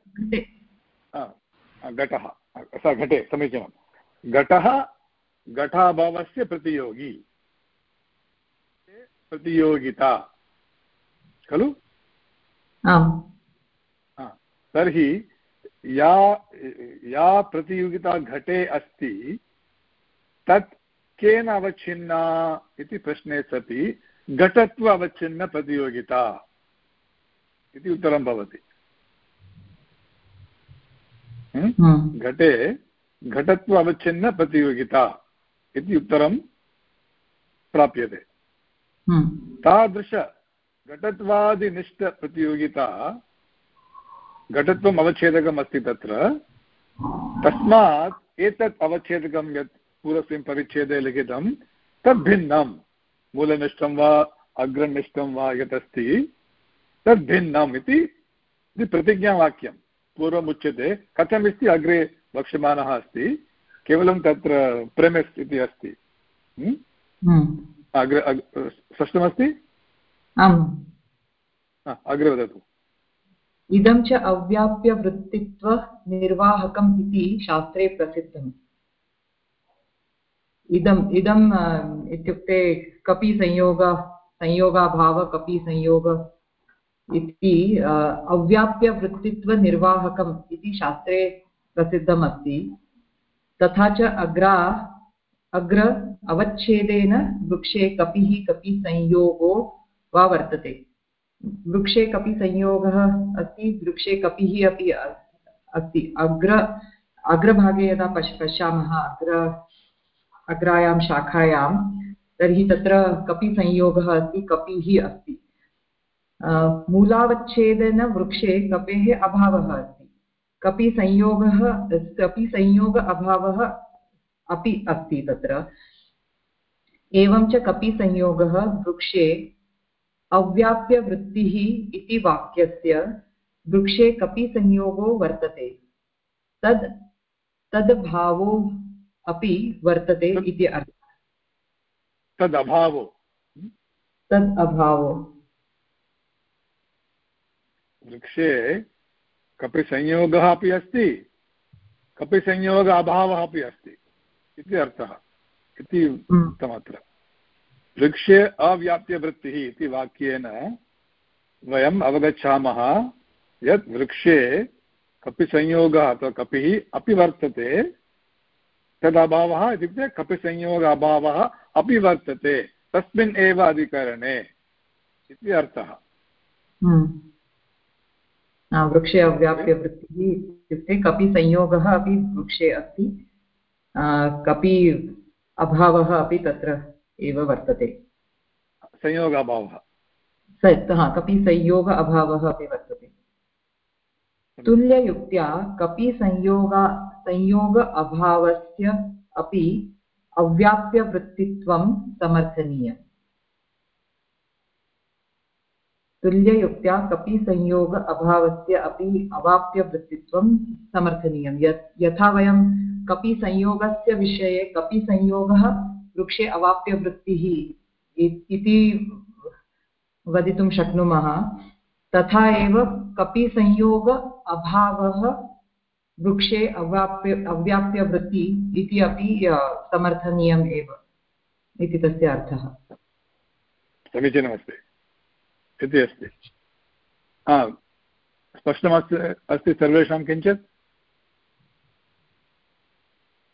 घटः। स घटे। समीचीनं। घटः घटाभावस्य प्रतियोगी। प्रतियोगिता। खलु? तर्हि या या प्रतियोगिता घटे अस्ति तत् केन अवच्छिन्ना इति प्रश्ने सति घटत्व अवच्छिन्नप्रतियोगिता इति उत्तरं भवति। घटे घटत्व अवच्छिन्न प्रतियोगिता इति उत्तरं प्राप्यते। तादृश घटत्वादिनिष्ठप्रतियोगिता घटत्वम् अवच्छेदकम् अस्ति तत्र। तस्मात् एतत् अवच्छेदकं यत् पूर्वस्मिन् परिच्छेदे लिखितं तद्भिन्नं मूलनिष्ठं वा अग्रनिष्ठं वा यत् अस्ति तद्भिन्नम् इति प्रतिज्ञावाक्यं पूर्वम् उच्यते कथमिति अग्रे वक्ष्यमाणः अस्ति। केवलं तत्र प्रेमिस् इति अस्ति। अग्रे स्पष्टमस्ति? आम्। अग्रे वदतु। इदं च अव्याप्यवृत्तित्वनिर्वाहकम् इति शास्त्रे प्रसिद्धम्। इदम् इदम् इत्युक्ते कपि संयोग संयोगाभाव कपि संयोग इति अव्याप्यवृत्तित्वनिर्वाहकम् इति शास्त्रे प्रसिद्धमस्ति। तथा च अग्रा, अग्र अवच्छेदेन वृक्षे कपिः कपिसंयोगो वा वर्तते। वृक्षे कपिसंयोगः अस्ति, वृक्षे कपिः अपि अस्ति। अग्र, अग्रभागे यदा पश्, पश्यामः अग्र, अग्रायां शाखायां, तर्हि तत्र कपिसंयोगः अस्ति, कपिः अस्ति। मूलावच्छेदनवृक्षे कपेः अभावः अस्ति। कपि संयोगः कपि संयोग अभावः अपि अस्ति तत्र। एवं च कपि संयोगः वृक्षे अव्याप्यवृत्तिः इति वाक्यस्य वृक्षे कपि संयोगो वर्तते। तद् तद्भावो अपि वर्तते इति अर्थः। तद् अभावो। तद् अभावो। वृक्षे कपिसंयोगः अपि अस्ति कपिसंयोग अभावः अपि अस्ति इति अर्थः इति उक्तमत्र। वृक्षे अव्याप्यवृत्तिः इति वाक्येन वयम् अवगच्छामः यत् वृक्षे कपिसंयोगः अथवा कपिः अपि वर्तते तदभावः इत्युक्ते कपिसंयोग अभावः अपि वर्तते तस्मिन् एव अधिकरणे इति अर्थः। हम्म। वृक्षे अव्याप्यवृत्तिः इत्युक्ते कपिसंयोगः अपि वृक्षे अस्ति। कपि अभावः अपि तत्र एव वर्तते। संयोग अभावः कपि संयोग अभावः अपि वर्तते। तुल्ययुक्त्या कपि संयोग संयोग अभावस्य अपि अव्याप्यवृत्तित्वं समर्थनीयम्। तुल्ययुक्त्या कपि संयोग अभावस्य अपि अवाप्यवृत्तित्वं समर्थनीयं। यत् यथा वयं कपि संयोगस्य विषये कपि संयोगः वृक्षे अवाप्यवृत्तिः इति वदितुं शक्नुमः, तथा एव कपिसंयोग अभावः वृक्षे अवाप्य अव्याप्यवृत्ति इति अपि समर्थनीयम् एव। इति तस्य अर्थः। समीचीनमस्ति। इति अस्ति। स्पष्टमस्ति, अस्ति सर्वेषां किञ्चित्?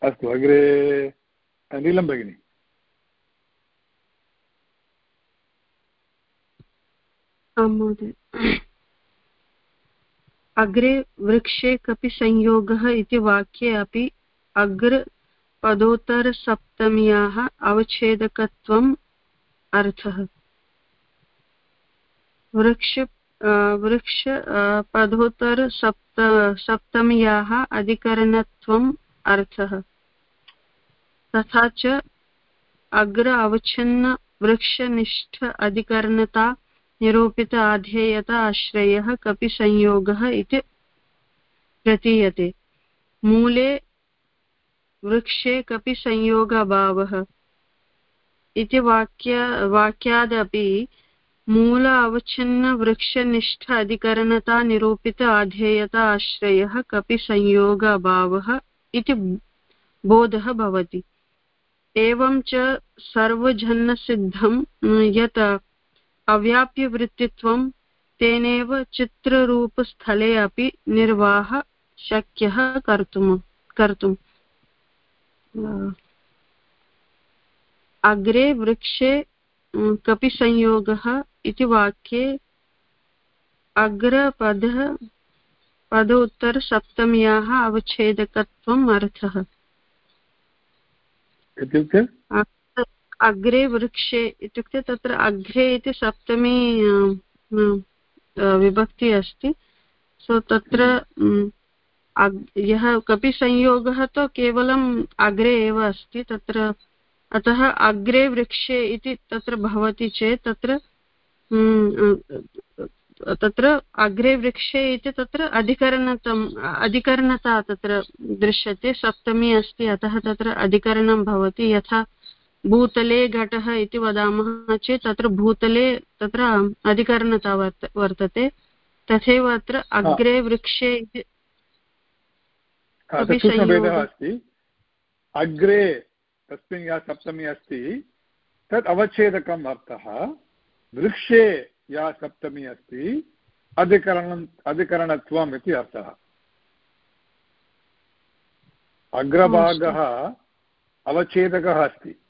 अस्तु, अग्रे नीलं भगिनी। आं महोदय। अग्रे वृक्षे कपि संयोगः इति वाक्ये अपि अग्र पदोत्तरसप्तम्याः अवच्छेदकत्वम् अर्थः। वृक्ष वृक्ष पदोत्तरसप्त सप्तम्याः अधिकरणत्वम् अर्थः। तथा च अग्र अवच्छिन्न वृक्षनिष्ठ अधिकरणता निरूपित आधेयता आश्रयः कपि संयोगः इति प्रतीयते। मूले वृक्षे कपि संयोग अभावः इति वाक्य, वाक्यादपि मूल अवच्छिन्नवृक्षनिष्ठ अधिकरणता निरूपित आधेयता आश्रयः कपि संयोग अभावः इति बोधः भवति। एवं च सर्वजन्मसिद्धं यत् अव्याप्यवृत्तित्वं तेनैव चित्ररूपस्थले अपि निर्वाह शक्यः कर्तुम् कर्तुम्। अग्रे वृक्षे कपिसंयोगः इति वाक्ये अग्रपदः पदोत्तरसप्तम्याः अवच्छेदकत्वम् अर्थः। इत्युक्ते? अग्रे वृक्षे इत्युक्ते तत्र अग्रे इति सप्तमी विभक्ति अस्ति। सो तत्र यः कपि संयोगः तु केवलम् अग्रे एव अस्ति तत्र अतः अग्रे वृक्षे इति तत्र भवति चेत् तत्र तत्र अग्रे वृक्षे इति तत्र अधिकरणतम् अधिकरणता तत्र दृश्यते सप्तमी अस्ति अतः तत्र अधिकरणं भवति। यथा भूतले घटः इति वदामः चेत् तत्र भूतले तत्र अधिकरणता वर्त वर्तते। तथैव अत्र अग्रे वृक्षे इति अग्रे तस्मिन् या सप्तमी अस्ति। तत् अवच्छेदकम् अर्थः, वृक्षे या सप्तमी अस्ति अधिकरणम् अधिकरणत्वम् इति अर्थः। अग्रभागः अवच्छेदकः अस्ति।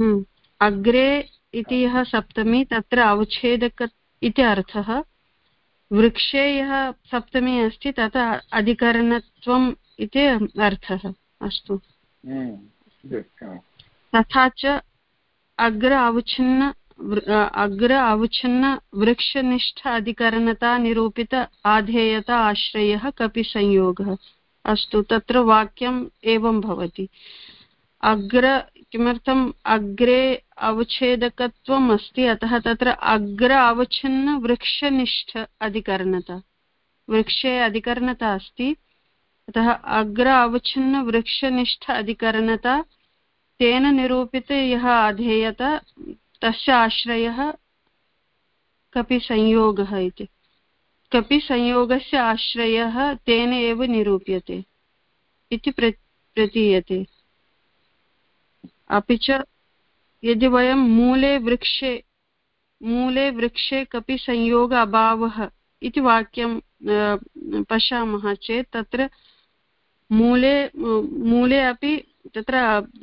हम्म। अग्रे इति यः सप्तमी, तत्र अवच्छेदक इति अर्थः। वृक्षे यः सप्तमी अस्ति, तत् अधिकरणत्वम् इति अर्थः। अस्तु। हम्म। तथा च अग्र अवच्छिन्न अग्र अवच्छिन्न वृक्षनिष्ठ अधिकरणता निरूपित आधेयता आश्रयः कपि संयोगः। अस्तु तत्र वाक्यम् एवं भवति। अग्र किमर्थम् अग्रे अवच्छेदकत्वम् अस्ति? अतः तत्र अग्र अवच्छिन्न वृक्षनिष्ठ अधिकरणता। वृक्षे अधिकरणता अस्ति। अतः अग्र अवच्छिन्न वृक्षनिष्ठ अधिकरणता, तेन निरूपित यः अधेयत, तस्य आश्रयः कपि संयोगः इति। कपि संयोगस्य आश्रयः तेन एव निरूप्यते इति प्र, प्रतीयते। अपि च यदि वयं मूले वृक्षे मूले वृक्षे कपि संयोग अभावः इति वाक्यं पश्यामः चेत् तत्र मूले मूले अपि तत्र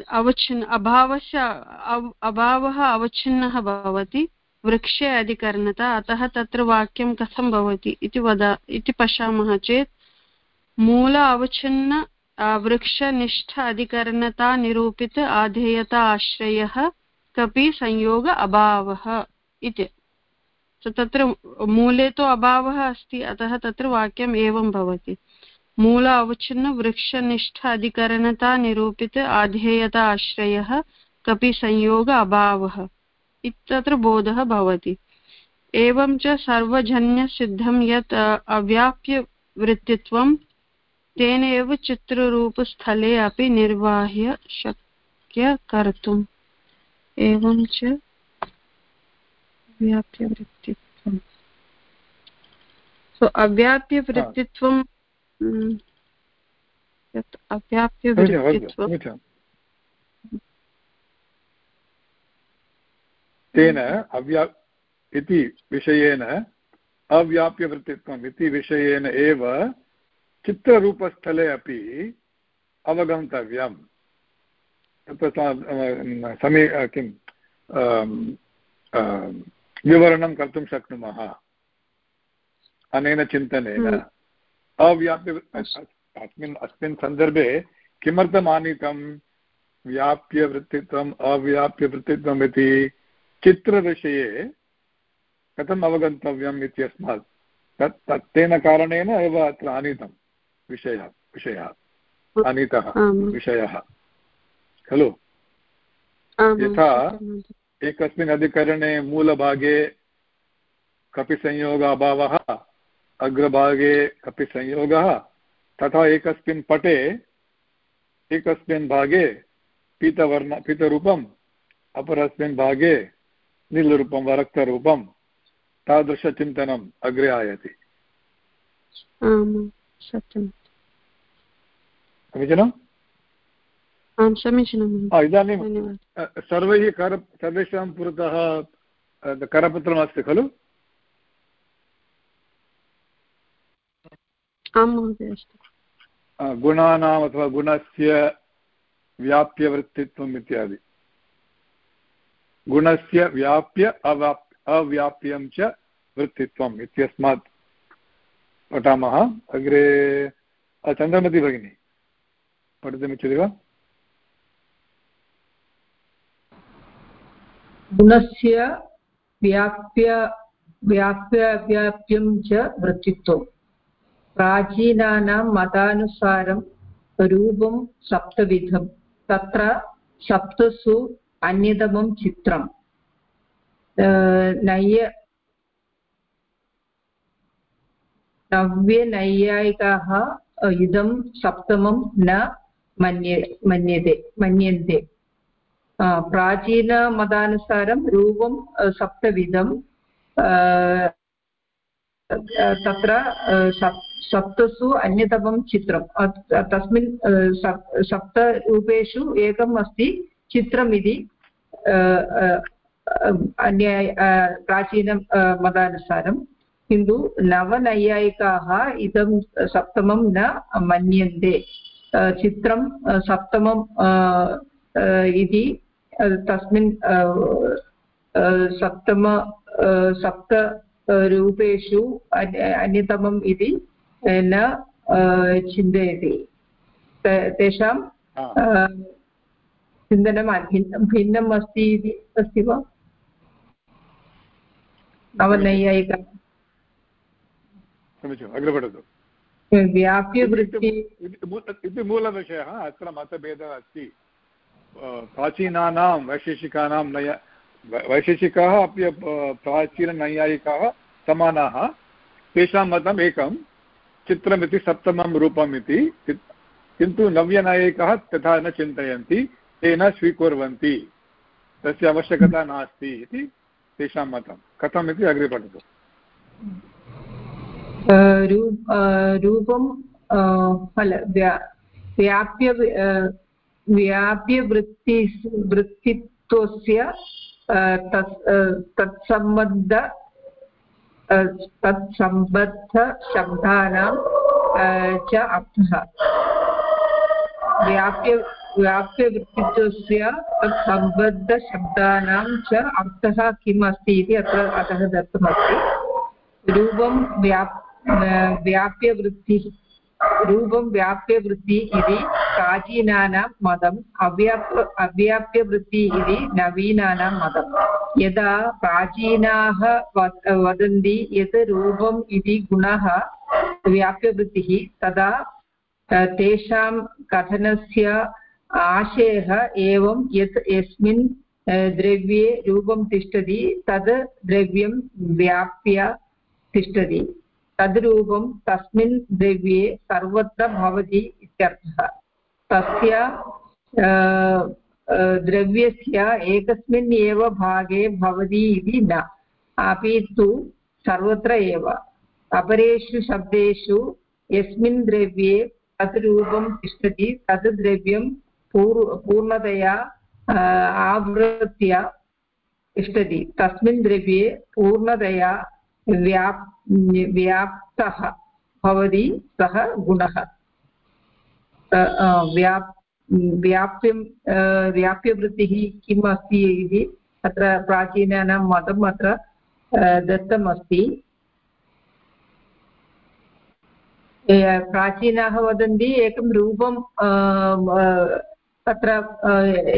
अवच्छिन्न अभावस्य अभावः अवच्छिन्नः भवति, वृक्षे अधिकरणता, अतः तत्र वाक्यं कथं भवति इति वद, इति पश्यामः चेत्, मूल अवच्छिन्न वृक्षनिष्ठ अधिकरणता निरूपित आधेयता आश्रयः, कपि संयोग अभावः इति। तत्र मूले तु अभावः अस्ति, अतः तत्र वाक्यम् एवं भवति। मूल अवच्छिन्न वृक्षनिष्ठ अधिकरणता निरूपित आधेयता आश्रयः कपि संयोग अभावः। इत्यत्र बोधः भवति। एवं च सर्वजन्यसिद्धं यत् अव्याप्यवृत्तित्वं तेन एव चित्ररूपस्थले अपि निर्वाह्य शक्य कर्तुम्। एवं च अव्याप्यवृत्तित्वं सो अव्याप्यवृत्तित्वं यत् तेन अव्या इति विषयेन अव्याप्यवृत्तित्वम् इति विषयेन एव चित्ररूपस्थले अपि अवगन्तव्यम्। तत्र समी किं विवरणं कर्तुं शक्नुमः। अनेन चिन्तनेन। हम्म। अव्याप्य अस्मिन् अस्मिन् सन्दर्भे किमर्थम् आनीतं व्याप्यवृत्तित्वम् अव्याप्यवृत्तित्वम् इति चित्रविषये कथम् अवगन्तव्यम् इत्यस्मात्? तत् तत् तेन कारणेन एव अत्र आनीतं विषयः विषयः आनीतः विषयः। खलु? यथा एकस्मिन् अधिकरणे मूलभागे कपिसंयोगाभावः अग्रभागे अपि संयोगः तथा एकस्मिन् पटे एकस्मिन् भागे पीतवर्ण पीतरूपम् अपरस्मिन् भागे नीलरूपं वा रक्तरूपं तादृशचिन्तनम् अग्रे आयाति। समीचीनम्? आं समीचीनम्। इदानीं सर्वैः कर सर्वेषां पुरतः करपत्रमस्ति खलु? आं महोदय अस्तु गुणानाम् अथवा गुणस्य व्याप्यवृत्तित्वम् इत्यादि। गुणस्य व्याप्य अवाप् अव्याप्यं च वृत्तित्वम् इत्यस्मात् पठामः। अग्रे चन्द्रमती भगिनी पठितुमिच्छति वा? गुणस्य व्याप्य व्याप्यव्याप्यं च वृत्तित्वम्। प्राचीनानां मतानुसारं रूपं सप्तविधं, तत्र सप्तसु अन्यतमं चित्रं नय्य नव्यनैयायिकाः इदं सप्तमं न मन्ये, मन्यते, मन्यन्ते। प्राचीनमतानुसारं रूपं सप्तविधं तत्र सप्तसु अन्यतमं चित्रं तस्मिन् सप्तरूपेषु एकम् अस्ति चित्रमिति अन्य प्राचीन किन्तु नवनैयायिकाः इदं सप्तमं न मन्यन्ते। चित्रं सप्तमम् इति तस्मिन् सप्तम सप्त अन्यतमम् इति न चिन्तयति तेषां चिन्तनं भिन्नं भिन्नम् अस्ति इति अस्ति वा नवनैयायिक समीचीनम् अग्रे पठतु व्याप्यवृत्ति इति मूलविषयः अत्र मतभेदः अस्ति प्राचीनानां वैशेषिकानां नय वैशेषिकाः अपि प्राचीननैयायिकाः समानाः तेषां मतम् एकं चित्रमिति सप्तमं रूपम् इति किन्तु नव्यनैयायिकाः तथा न चिन्तयन्ति ते न स्वीकुर्वन्ति। तस्य आवश्यकता नास्ति इति तेषां मतं। कथम् इति अग्रे पठतु। रूपं फल व्याप्य व्याप्यवृत्ति वृत्तित्वस्य तत्सम्बद्ध तत्सम्बद्धशब्दानां च अर्थः। व्याप्य, व्याप्यवृत्तित्वस्य तत्सम्बद्धशब्दानां च अर्थः किम् अस्ति इति अत्र अतः दत्तमस्ति। रूपं व्याप् व्याप्यवृत्तिः, रूपं व्याप्यवृत्ति इति प्राचीनानां मतम् अव्याप अव्याप्यवृत्ति इति नवीनानां मतं। यदा प्राचीनाः वदन्ति यत् रूपम् इति गुणः व्याप्यवृत्तिः, तदा तेषां कथनस्य आशयः एवं यत् यस्मिन् द्रव्ये रूपं तिष्ठति, तद् द्रव्यं व्याप्य तिष्ठति। तद्रूपं तस्मिन् द्रव्ये सर्वत्र भवति इत्यर्थः। तस्य द्रव्यस्य एकस्मिन् एव भागे भवति इति न। अपि तु सर्वत्र एव। अपरेषु शब्देषु यस्मिन् द्रव्ये तत् रूपं तिष्ठति तद् द्रव्यं पूर् पूर्णतया आवृत्य तिष्ठति। तस्मिन् द्रव्ये पूर्णतया व्याप्, व्याप्तः भवति सः गुणः। व्याप्, व्याप्यं व्याप्यवृत्तिः किम् अस्ति इति अत्र प्राचीनानां मतम् अत्र अस्ति प्राचीनाः वदन्ति एकं रूपं तत्र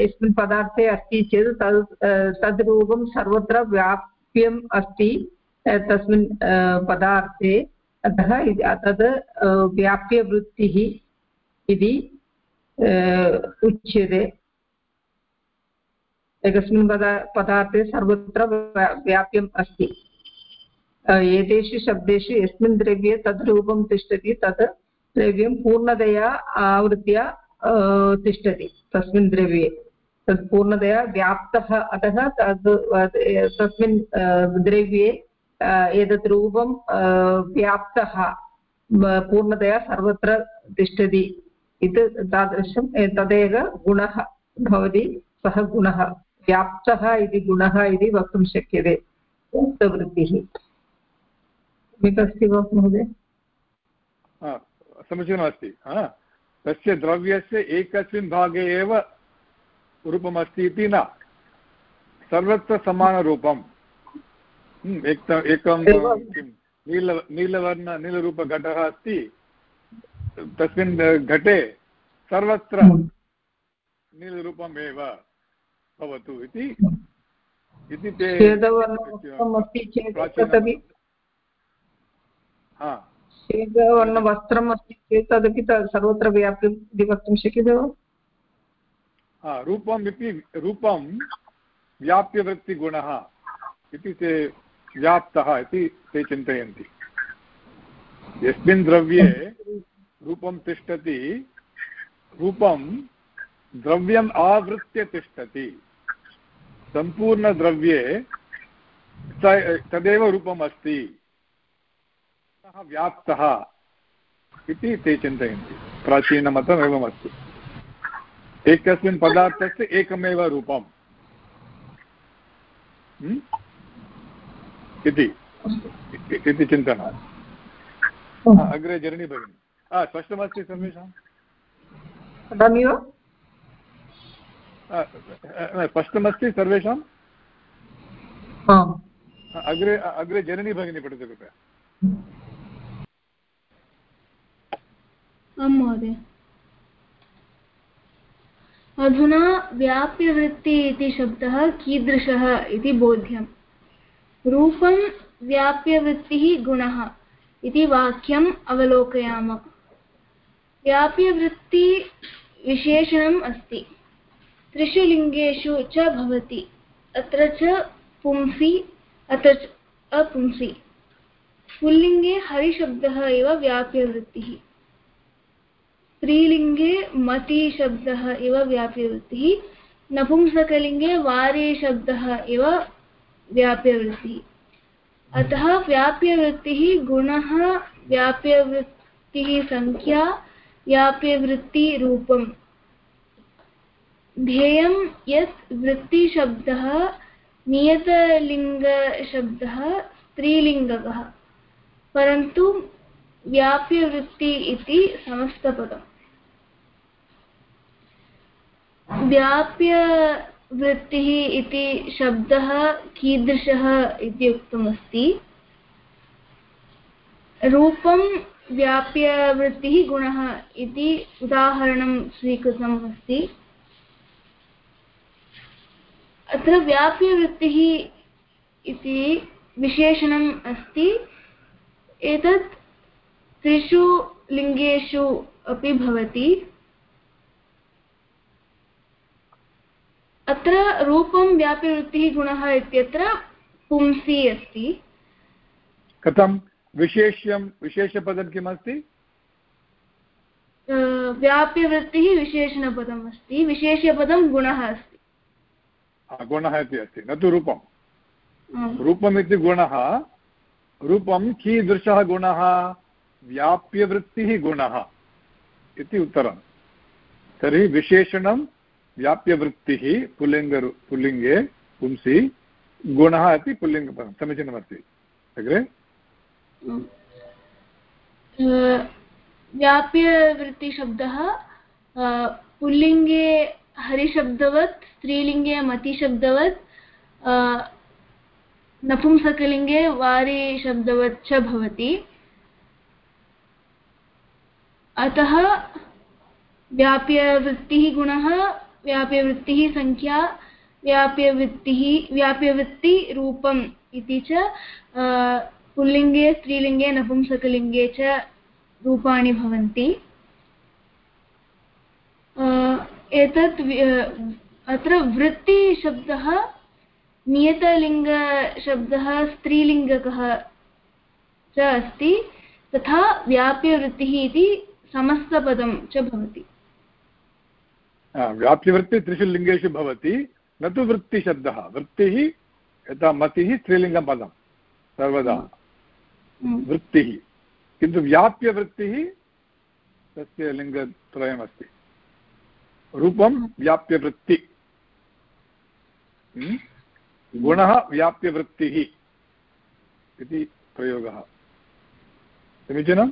यस्मिन् पदार्थे अस्ति चेत् तद् तद् रूपं सर्वत्र व्याप्यम् अस्ति तस्मिन् पदार्थे। अतः तद् व्याप्यवृत्तिः इति उच्यते। एकस्मिन् पदा, पदार्थे सर्वत्र व्याप्यम् अस्ति। एतेषु शब्देषु यस्मिन् द्रव्ये तद् रूपं तिष्ठति तत् द्रव्यं पूर्णतया आवृत्य तिष्ठति तस्मिन् द्रव्ये। तत् पूर्णतया व्याप्तः, अतः तद् तस्मिन् द्रव्ये एतत् रूपं व्याप्तः पूर्णतया सर्वत्र तिष्ठति। इति तादृशं तदेव गुणः भवति सः गुणः व्याप्तः इति गुणः इति वक्तुं शक्यते उक्तवृत्तिः। सम्यक् अस्ति वा महोदय? समीचीनमस्ति तस्य द्रव्यस्य एकस्मिन् भागे एव रूपमस्ति इति न। सर्वत्र समानरूपं हम्म, एक एकं किं नील नीलवर्ण नीलरूपघटः अस्ति। तस्मिन् घटे सर्वत्र हम्म। नीलरूपमेव भवतु इति इति ते श्वेतवर्णवस्त्रम् अस्ति चेत् तदपि सर्वत्र व्याप्यम् इति वक्तुं शक्यते वा? रूपम् इति रूपं व्याप्यवृत्तिगुणः इति ते व्याप्तः इति ते चिन्तयन्ति। यस्मिन् द्रव्ये रूपं तिष्ठति, रूपं द्रव्यम् आवृत्य तिष्ठति। सम्पूर्णद्रव्ये तदेव रूपम् अस्ति सः व्याप्तः इति ते चिन्तयन्ति। प्राचीनमतम् एवमस्ति एकस्मिन् पदार्थस्य एकमेव रूपम्? इति। इति चिन्तना अग्रे जर्णी भगिनी। स्पष्टमस्ति सर्वेषां वदामि वा स्पष्टमस्ति सर्वेषाम् अग्रे अग्रे जननी भगिनी पठतु कृपया आं महोदय। अधुना व्याप्यवृत्ति इति शब्दः कीदृशः इति बोध्यम्। रूपं व्याप्यवृत्तिः गुणः इति वाक्यम् अवलोकयाम। व्याप्यवृत्ति विशेषणम् अस्ति। त्रिषु लिङ्गेषु च भवति, अत्र च पुंसि, अत्र च अपुंसि। पुल्लिङ्गे हरिशब्दः एव व्याप्यवृत्तिः स्त्रीलिङ्गे मतिशब्दः एव व्याप्यवृत्तिः नपुंसकलिङ्गे वारे शब्दः एव व्याप्यवृत्तिः अतः व्याप्यवृत्तिः गुणः व्याप्यवृत्तिः सङ्ख्या व्याप्यवृत्तिरूपम् ध्येयं यत् वृत्तिशब्दः नियतलिङ्गशब्दः स्त्रीलिङ्गकः, परन्तु व्याप्यवृत्ति इति समस्तपदम्। व्याप्यवृत्तिः इति शब्दः कीदृशः इति उक्तमस्ति रूपं व्याप्यवृत्तिः गुणः इति उदाहरणं स्वीकृतम् अस्ति अत्र व्याप्यवृत्तिः इति विशेषणम् अस्ति। एतत् त्रिषु लिङ्गेषु अपि भवति। अत्र रूपं व्याप्यवृत्तिः गुणः इत्यत्र पुंसि अस्ति। कथं विशेष्यं विशेषपदं किम् अस्ति व्याप्यवृत्तिः विशेषणपदम् अस्ति विशेष्यपदं गुणः अस्ति। गुणः इति अस्ति न तु रूपं रूपम् इति गुणः रूपं कीदृशः गुणः? व्याप्यवृत्तिः गुणः इति उत्तरं। तर्हि विशेषणं व्याप्यवृत्तिः पुल्लिङ्ग पुल्लिङ्गे पुंसि गुणः इति पुल्लिङ्गपदं समीचीनमस्ति। अग्रे? व्याप्यवृत्तिशब्दः पुल्लिङ्गे हरिशब्दवत्, स्त्रीलिङ्गे मतिशब्दवत् नपुंसकलिङ्गे वारि शब्दवत् च भवति। अतः व्याप्यवृत्तिः गुणः, व्याप्यवृत्तिः सङ्ख्या व्याप्यवृत्तिः, व्याप्यवृत्तिरूपम् इति च पुल्लिङ्गे स्त्रीलिङ्गे नपुंसकलिङ्गे च रूपाणि भवन्ति। एतत् अत्र वृत्तिशब्दः नियतलिङ्गशब्दः स्त्रीलिङ्गकः च अस्ति। तथा व्याप्यवृत्तिः इति समस्तपदं च भवति। व्याप्यवृत्तिः त्रिषु लिङ्गेषु भवति न तु वृत्तिशब्दः। वृत्तिः यथा मतिः स्त्रीलिङ्गं पदं सर्वदा वृत्तिः। किन्तु व्याप्यवृत्तिः तस्य लिङ्गत्रयमस्ति। रूपं व्याप्यवृत्ति गुणः व्याप्यवृत्तिः इति प्रयोगः। समीचीनम्?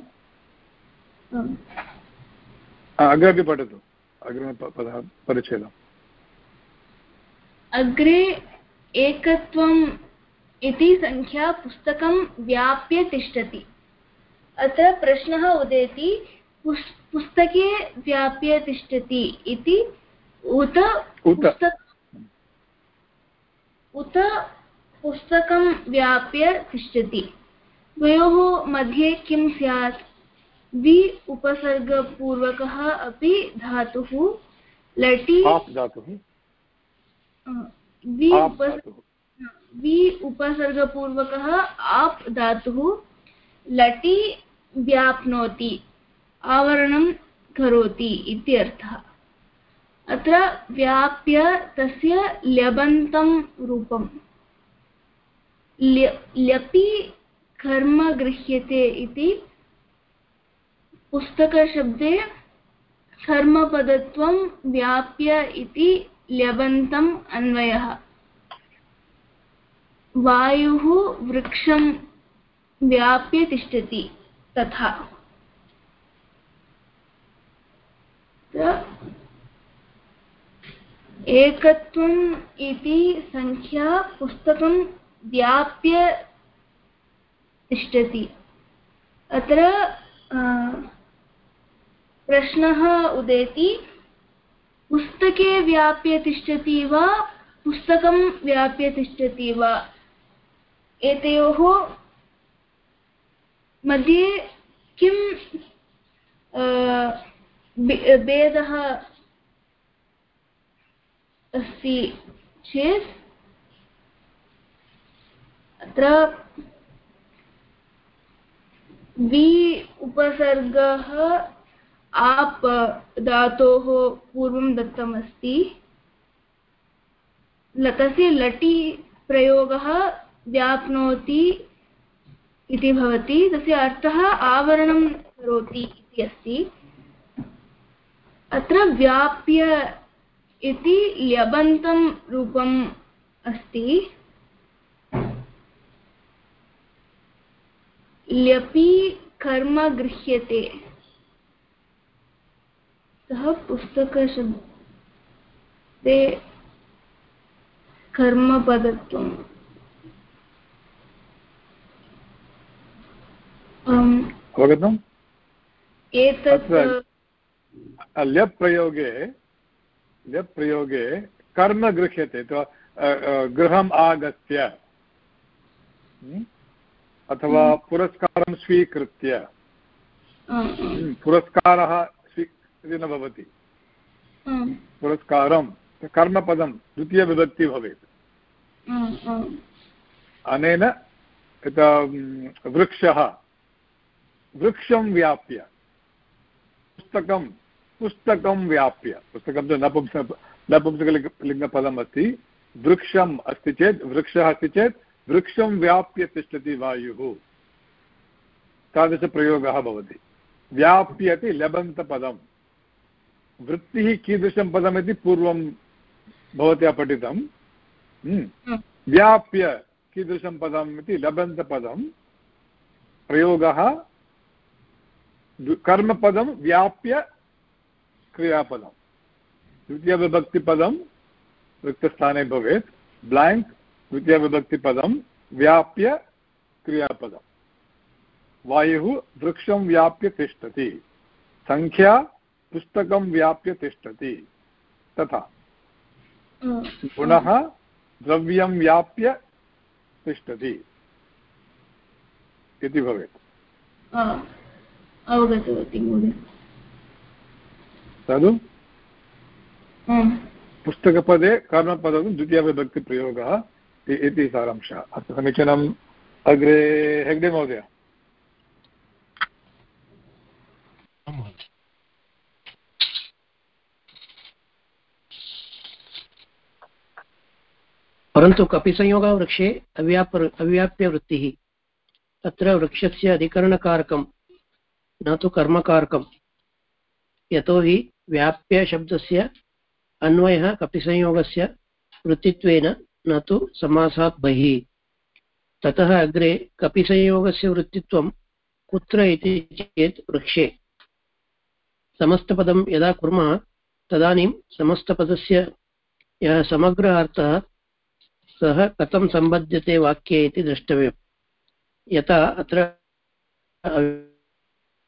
अग्रे अपि पठतु। अग्रिमपदः परिच्छेदम् अग्रे एकत्वम् इति सङ्ख्या पुस्तकं व्याप्य तिष्ठति। अत्र प्रश्नः उदेति पुस्तके व्याप्य तिष्ठति इति उत उत। पुस्तकं व्याप्य तिष्ठति। द्वयोः मध्ये किं स्यात्? वि उपसर्गपूर्वकः अपि धातुः लटि वि वि उपसर्गपूर्वकः आप् धातुः लटि व्याप्नोति, आवरणं करोति इत्यर्थः अत्र व्याप्य तस्य ल्यबन्तं रूपं ल्यपि कर्म गृह्यते इति पुस्तकशब्दे कर्मपदत्वं व्याप्य इति ल्यबन्तम् अन्वयः। वायुः वृक्षं व्याप्य तिष्ठति तथा। एकत्वम् इति सङ्ख्या पुस्तकं व्याप्य तिष्ठति। अत्र प्रश्नः उदेति, पुस्तके व्याप्य तिष्ठति वा पुस्तकं व्याप्य तिष्ठति वा? एतयोः मध्ये किं भेदः अस्ति चेत् अत्र वि उपसर्गः आप् धातोः पूर्वं दत्तमस्ति। तस्य लटि प्रयोगः व्याप्नोति इति भवति। तस्य अर्थः आवरणं करोति इति अस्ति। अत्र व्याप्य इति ल्यबन्तं रूपम् अस्ति। ल्यपि कर्म गृह्यते। सः पुस्तकशब्दे कर्मपदत्वम्। अवगतम्? एतत् ल्यप् प्रयोगे ल्यप् प्रयोगे कर्म गृह्यते गृहम् आगत्य अथवा पुरस्कारं स्वीकृत्य पुरस्कारः स्वी न भवति। पुरस्कारं कर्मपदं द्वितीयविभक्ति भवेत्। अनेन वृक्षः वृक्षं व्याप्य। पुस्तकं पुस्तकं व्याप्य। पुस्तकं तु नपुंस नपुंसकलिङ्गपदम् अस्ति वृक्षम् अस्ति चेत् वृक्षः अस्ति चेत् वृक्षं व्याप्य तिष्ठति वायुः। तादृशप्रयोगः भवति। व्याप्य इति लबन्तपदं वृत्तिः कीदृशं पदमिति पूर्वं भवत्या पठितं। हम्म। व्याप्य कीदृशं पदम् इति लबन्तपदं प्रयोगः कर्मपदं व्याप्य क्रियापदं। द्वितीयविभक्तिपदं रिक्तस्थाने भवेत्। ब्लाङ्क् द्वितीयविभक्तिपदं व्याप्य क्रियापदं। वायुः वृक्षं व्याप्य तिष्ठति। सङ्ख्या पुस्तकं व्याप्य तिष्ठति। तथा। पुनः द्रव्यं व्याप्य तिष्ठति। इति भवेत्। अवगतवती महोदय खलु पुस्तकपदे कर्मपदं द्वितीयविभक्तिप्रयोगः इति सारांशः। अस्तु समीचीनम्। अग्रे हेग्डे महोदय। परन्तु कपिसंयोगः वृक्षे अव्याप अव्याप्यवृत्तिः तत्र वृक्षस्य अधिकरणकारकं न तु कर्मकारकं यतोहि व्याप्यशब्दस्य अन्वयः कपिसंयोगस्य वृत्तित्वेन न तु समासात् बहिः। ततः अग्रे कपिसंयोगस्य वृत्तित्वं कुत्र इति चेत् वृक्षे। समस्तपदं यदा कुर्मः, तदानीं समस्तपदस्य यः समग्र अर्थः, सः कथं सम्बध्यते वाक्ये इति द्रष्टव्यम्। यथा अत्र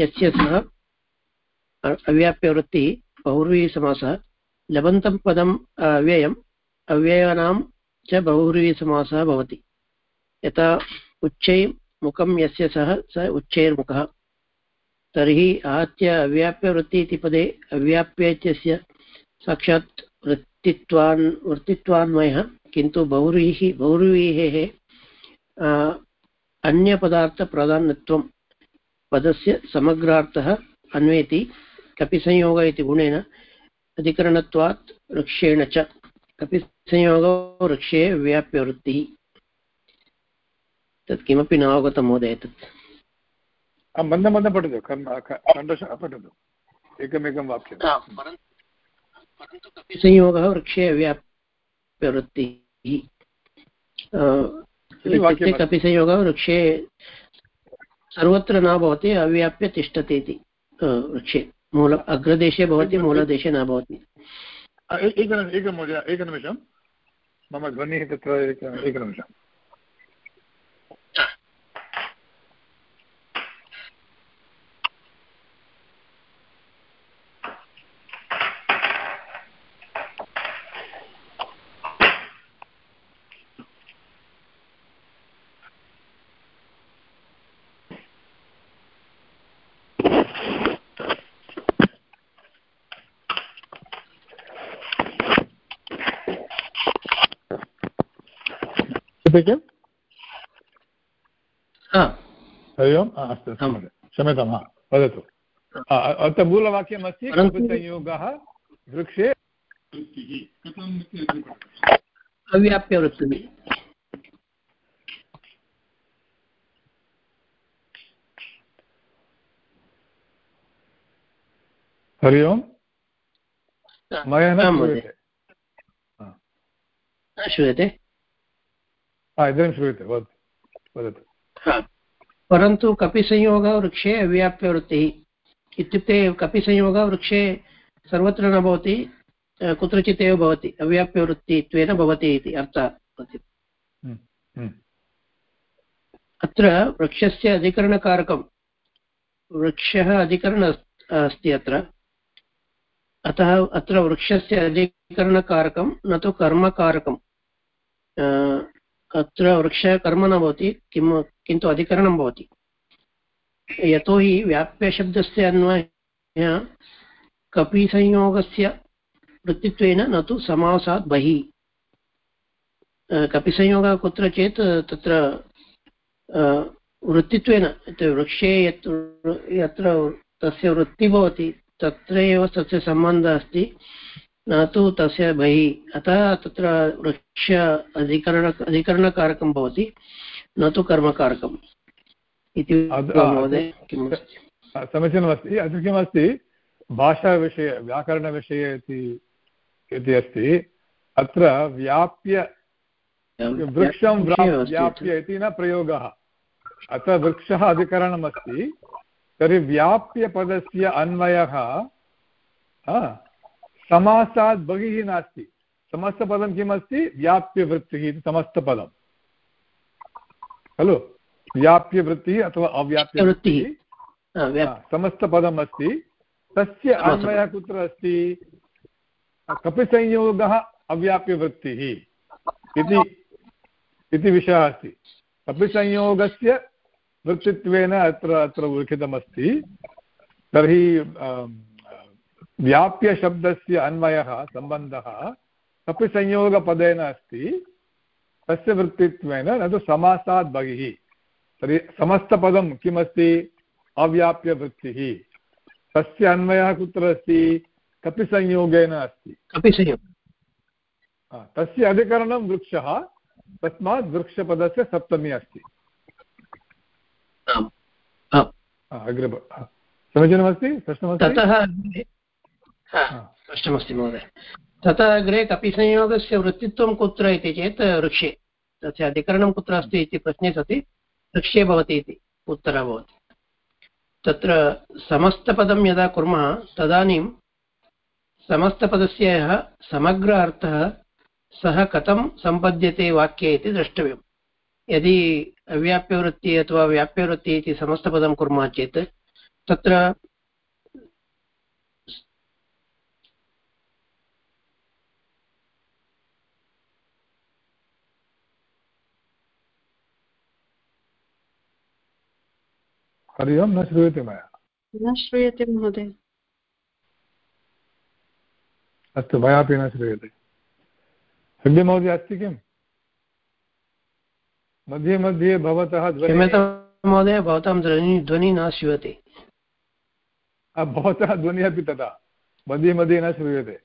यस्य सः अव्याप्यवृत्तिः बहुर्वीसमासः लबन्तं पदम् अव्ययम्, अव्ययानां च बहुर्वीसमासः भवति। यथा उच्चै मुखं यस्य सः, स उच्चैर्मुखः। तर्हि आहत्य अव्याप्यवृत्ति इति पदे अव्याप्य इत्यस्य साक्षात् वृत्तित्वान्, वृत्तित्वान्वयः, किन्तु बहुव्रीः बहुर्वीहेः अन्यपदार्थप्राधान्यत्वं पदस्य समग्रार्थः अन्वेति कपिसंयोग इति गुणेन अधिकरणत्वात् वृक्षेण च। कपिसंयोगो वृक्षे व्याप्यवृत्तिः तत् किमपि न अवगतं महोदय तत्। मन्दं मन्दं पठतु खण्डशः पठतु। एकमेकं वाक्यं। संयोगः वृक्षे व्याप्यवृत्तिः कपिसंयोगः वृक्षे सर्वत्र न भवति अव्याप्य तिष्ठति इति वृक्षे मूल अग्रदेशे भवति मूलदेशे न भवति एकनिमिषम् एकनिमिषं मम ध्वनिः तत्र एकनिमिषम् इति किम् हा. हरि ओम्? अस्तु अस्तु. क्षम्यतां हा वदतु. अत्र मूलवाक्यमस्ति संयोगः वृक्षे। अव्याप्यवृत्तिः हरि ओम्? मया न श्रूयते। हा इदानीं श्रूयते वदतु वदतु परन्तु कपिसंयोगः वृक्षे अव्याप्यवृत्तिः इत्युक्ते कपिसंयोगः वृक्षे सर्वत्र न भवति कुत्रचित् एव भवति अव्याप्यवृत्तित्वेन भवति इति अर्थः हम्म, हम्म, अत्र वृक्षस्य अधिकरणकारकं वृक्षः अधिकरण अस्ति अत्र। अतः अत्र वृक्षस्य अधिकरणकारकं न तु कर्मकारकम् अ, अत्र वृक्षः कर्म न भवति किं किन्तु अधिकरणं भवति। यतोहि व्याप्यशब्दस्य अन्वयः कपिसंयोगस्य वृत्तित्वेन न तु समासात् बहिः। कपिसंयोगः कुत्र तत्र वृत्तित्वेन वृक्षे यत् यत्र तस्य वृत्तिः भवति तत्र एव तस्य सम्बन्धः अस्ति। न तु तस्य बहिः। अतः तत्र वृक्ष अधिकरण अधिकरणकारकं भवति न तु कर्मकारकम्। इति समीचीनमस्ति। अत्र किमस्ति? भाषाविषये व्याकरणविषये इति इति अस्ति। अत्र व्याप्य वृक्षं व्याप्य इति न प्रयोगः। अत्र वृक्षः अधिकरणमस्ति। तर्हि व्याप्यपदस्य अन्वयः समासात् बहिः नास्ति। समस्तपदं किमस्ति? व्याप्यवृत्तिः इति समस्तपदं। खलु? व्याप्यवृत्तिः अथवा अव्याप्यवृत्तिः। वृत्तिः व्याप्- समस्तपदम् अस्ति तस्य। अन्वयः कुत्र अस्ति? कपिसंयोगः अव्याप्यवृत्तिः इति इति विषयः अस्ति। कपिसंयोगस्य वृत्तित्वेन अत्र अत्र लिखितमस्ति तर्हि व्याप्यशब्दस्य अन्वयः सम्बन्धः कपिसंयोगपदेन अस्ति। तस्य वृत्तित्वेन न तु समासात् बहिः। तर्हि समस्तपदं किमस्ति? अव्याप्यवृत्तिः। तस्य अन्वयः कुत्र अस्ति? कपिसंयोगेन अस्ति। कपिसंयोगः तस्य अधिकरणं वृक्षः तस्मात् वृक्षपदस्य सप्तमी अस्ति। अग्रे समीचीनमस्ति? प्रश्नमस्ति? ततः. स्पष्टमस्ति महोदय। ततः अग्रे कपिसंयोगस्य वृत्तित्वं कुत्र इति चेत्, वृक्षे। तस्य अधिकरणं कुत्र अस्ति इति प्रश्ने सति, वृक्षे भवति इति उत्तरः भवति। तत्र समस्तपदं यदा कुर्मः, तदानीं समस्तपदस्य समग्र अर्थः, सः कथं सम्पद्यते वाक्ये इति द्रष्टव्यं यदि अव्याप्यवृत्तिः अथवा व्याप्यवृत्तिः इति समस्तपदं कुर्मः चेत्, तत्र हरि ओं न श्रूयते मया। न श्रूयते महोदय। अस्तु मयापि न श्रूयते। हृदय महोदय अस्ति किम्? मध्ये मध्ये भवतः महोदय भवतां ध्वनि ध्वनिः न श्रूयते। भवतः ध्वनिः अपि तथा। मध्ये मध्ये न श्रूयते।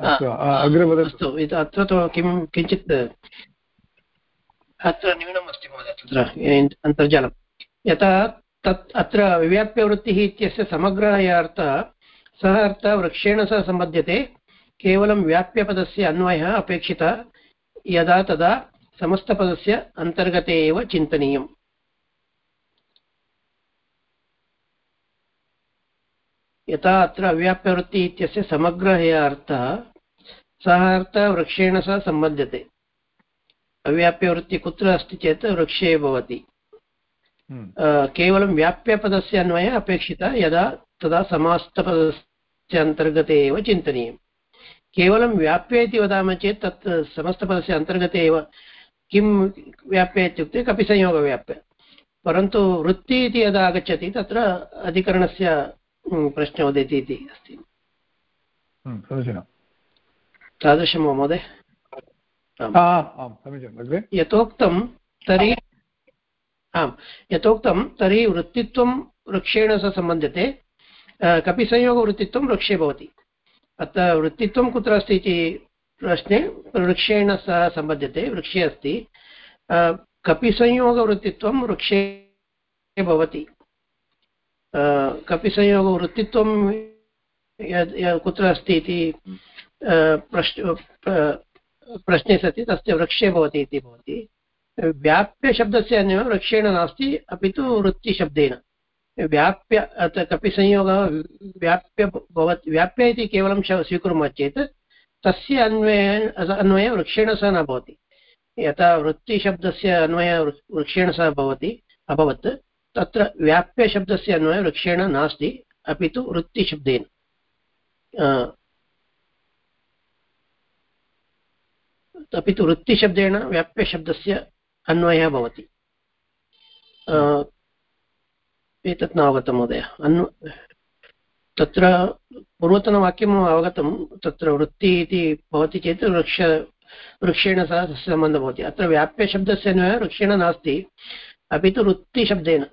अस्तु अग्रे वदतु। अत्र तु किं किञ्चित् अत्र न्यूनम् अस्ति महोदय, तत्र अन्तर्जालं। यथा तत् अत्र व्याप्यवृत्तिः इत्यस्य समग्रः सः अर्थः वृक्षेण सह सम्बध्यते, केवलं व्याप्यपदस्य अन्वयः अपेक्षितः, यदा तदा समस्तपदस्य अन्तर्गते एव चिन्तनीयम्। यथा अत्र अव्याप्यवृत्ति इत्यस्य समग्रः सः अर्थः वृक्षेण सह सम्बध्यते। अव्याप्यवृत्ति कुत्र अस्ति चेत् वृक्षे भवति। हम्म। केवलं व्याप्यपदस्य अन्वयः अपेक्षितः यदा तदा समास्तपदस्य अन्तर्गते एव चिन्तनीयम्। केवलं व्याप्य इति वदामः चेत् तत् समस्तपदस्य अन्तर्गते एव किं व्याप्य इत्युक्ते कपिसंयोगव्याप्य परन्तु वृत्ति इति यदा आगच्छति तत्र अधिकरणस्य प्रश्नः उदेति इति अस्ति। समीचीनं तादृशं वा महोदय यथोक्तं तर्हि आम् यथोक्तं तर्हि वृत्तित्वं वृक्षेण सह सम्बध्यते कपिसंयोगवृत्तित्वं वृक्षे भवति। अत्र वृत्तित्वं कुत्र अस्ति इति प्रश्ने वृक्षेण सह सम्बध्यते वृक्षे अस्ति। कपिसंयोगवृत्तित्वं वृक्षे भवति। कपिसंयोगवृत्तित्वं कुत्र अस्ति इति प्रश्न प्रश्ने सति, तस्य वृक्षे भवति इति भवति। व्याप्यशब्दस्य अन्यः वृक्षेण नास्ति, अपि तु वृत्तिशब्देन। व्याप्य, अत्र कपिसंयोगः व्याप्य भवति, व्याप्य इति केवलं स्वीकुर्मः चेत्, तस्य अन्वय, अन्वयः वृक्षेण सह न भवति। यथा वृत्तिशब्दस्य अन्वयः वृक्षेण सह भवति, अभवत्, तत्र व्याप्यशब्दस्य अन्वयः वृक्षेण नास्ति, अपि तु वृत्तिशब्देन। अपि तु वृत्तिशब्देन व्याप्यशब्दस्य अन्वयः भवति। एतत् न अवगतं महोदय। अन्व तत्र पूर्वतनवाक्यम् अवगतं तत्र वृत्ति इति भवति चेत् वृक्ष वृक्षेण सह तस्य सम्बन्धः भवति। अत्र व्याप्यशब्दस्य अन्वयः वृक्षेण नास्ति अपि तु वृत्तिशब्देन।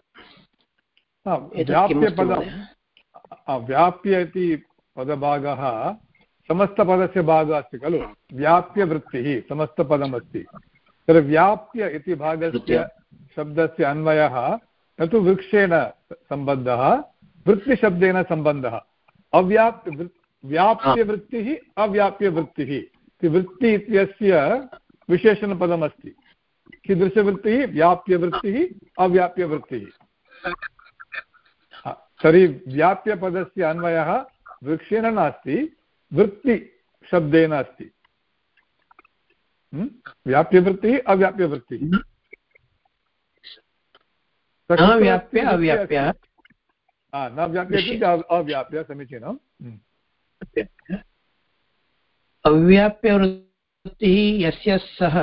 व्याप्य इति पदभागः समस्तपदस्य भागः अस्ति खलु व्याप्यवृत्तिः समस्तपदमस्ति। तत्र व्याप्य इति भागस्य शब्दस्य अन्वयः न तु वृक्षेण सम्बन्धः वृत्तिशब्देन सम्बन्धः। अव्याप्य व्याप्यवृत्तिः अव्याप्यवृत्तिः वृत्ति इत्यस्य विशेषणपदमस्ति। कीदृशवृत्तिः? व्याप्यवृत्तिः अव्याप्यवृत्तिः तर्हि व्याप्यपदस्य अन्वयः वृक्षेण नास्ति। वृत्तिशब्देन अस्ति। व्याप्यवृत्तिः अव्याप्यवृत्तिः। व्याप्य अव्याप्य न व्याप्य इत्युक्ते अव्याप्य समीचीनम् अव्याप्यवृत्तिः यस्य सः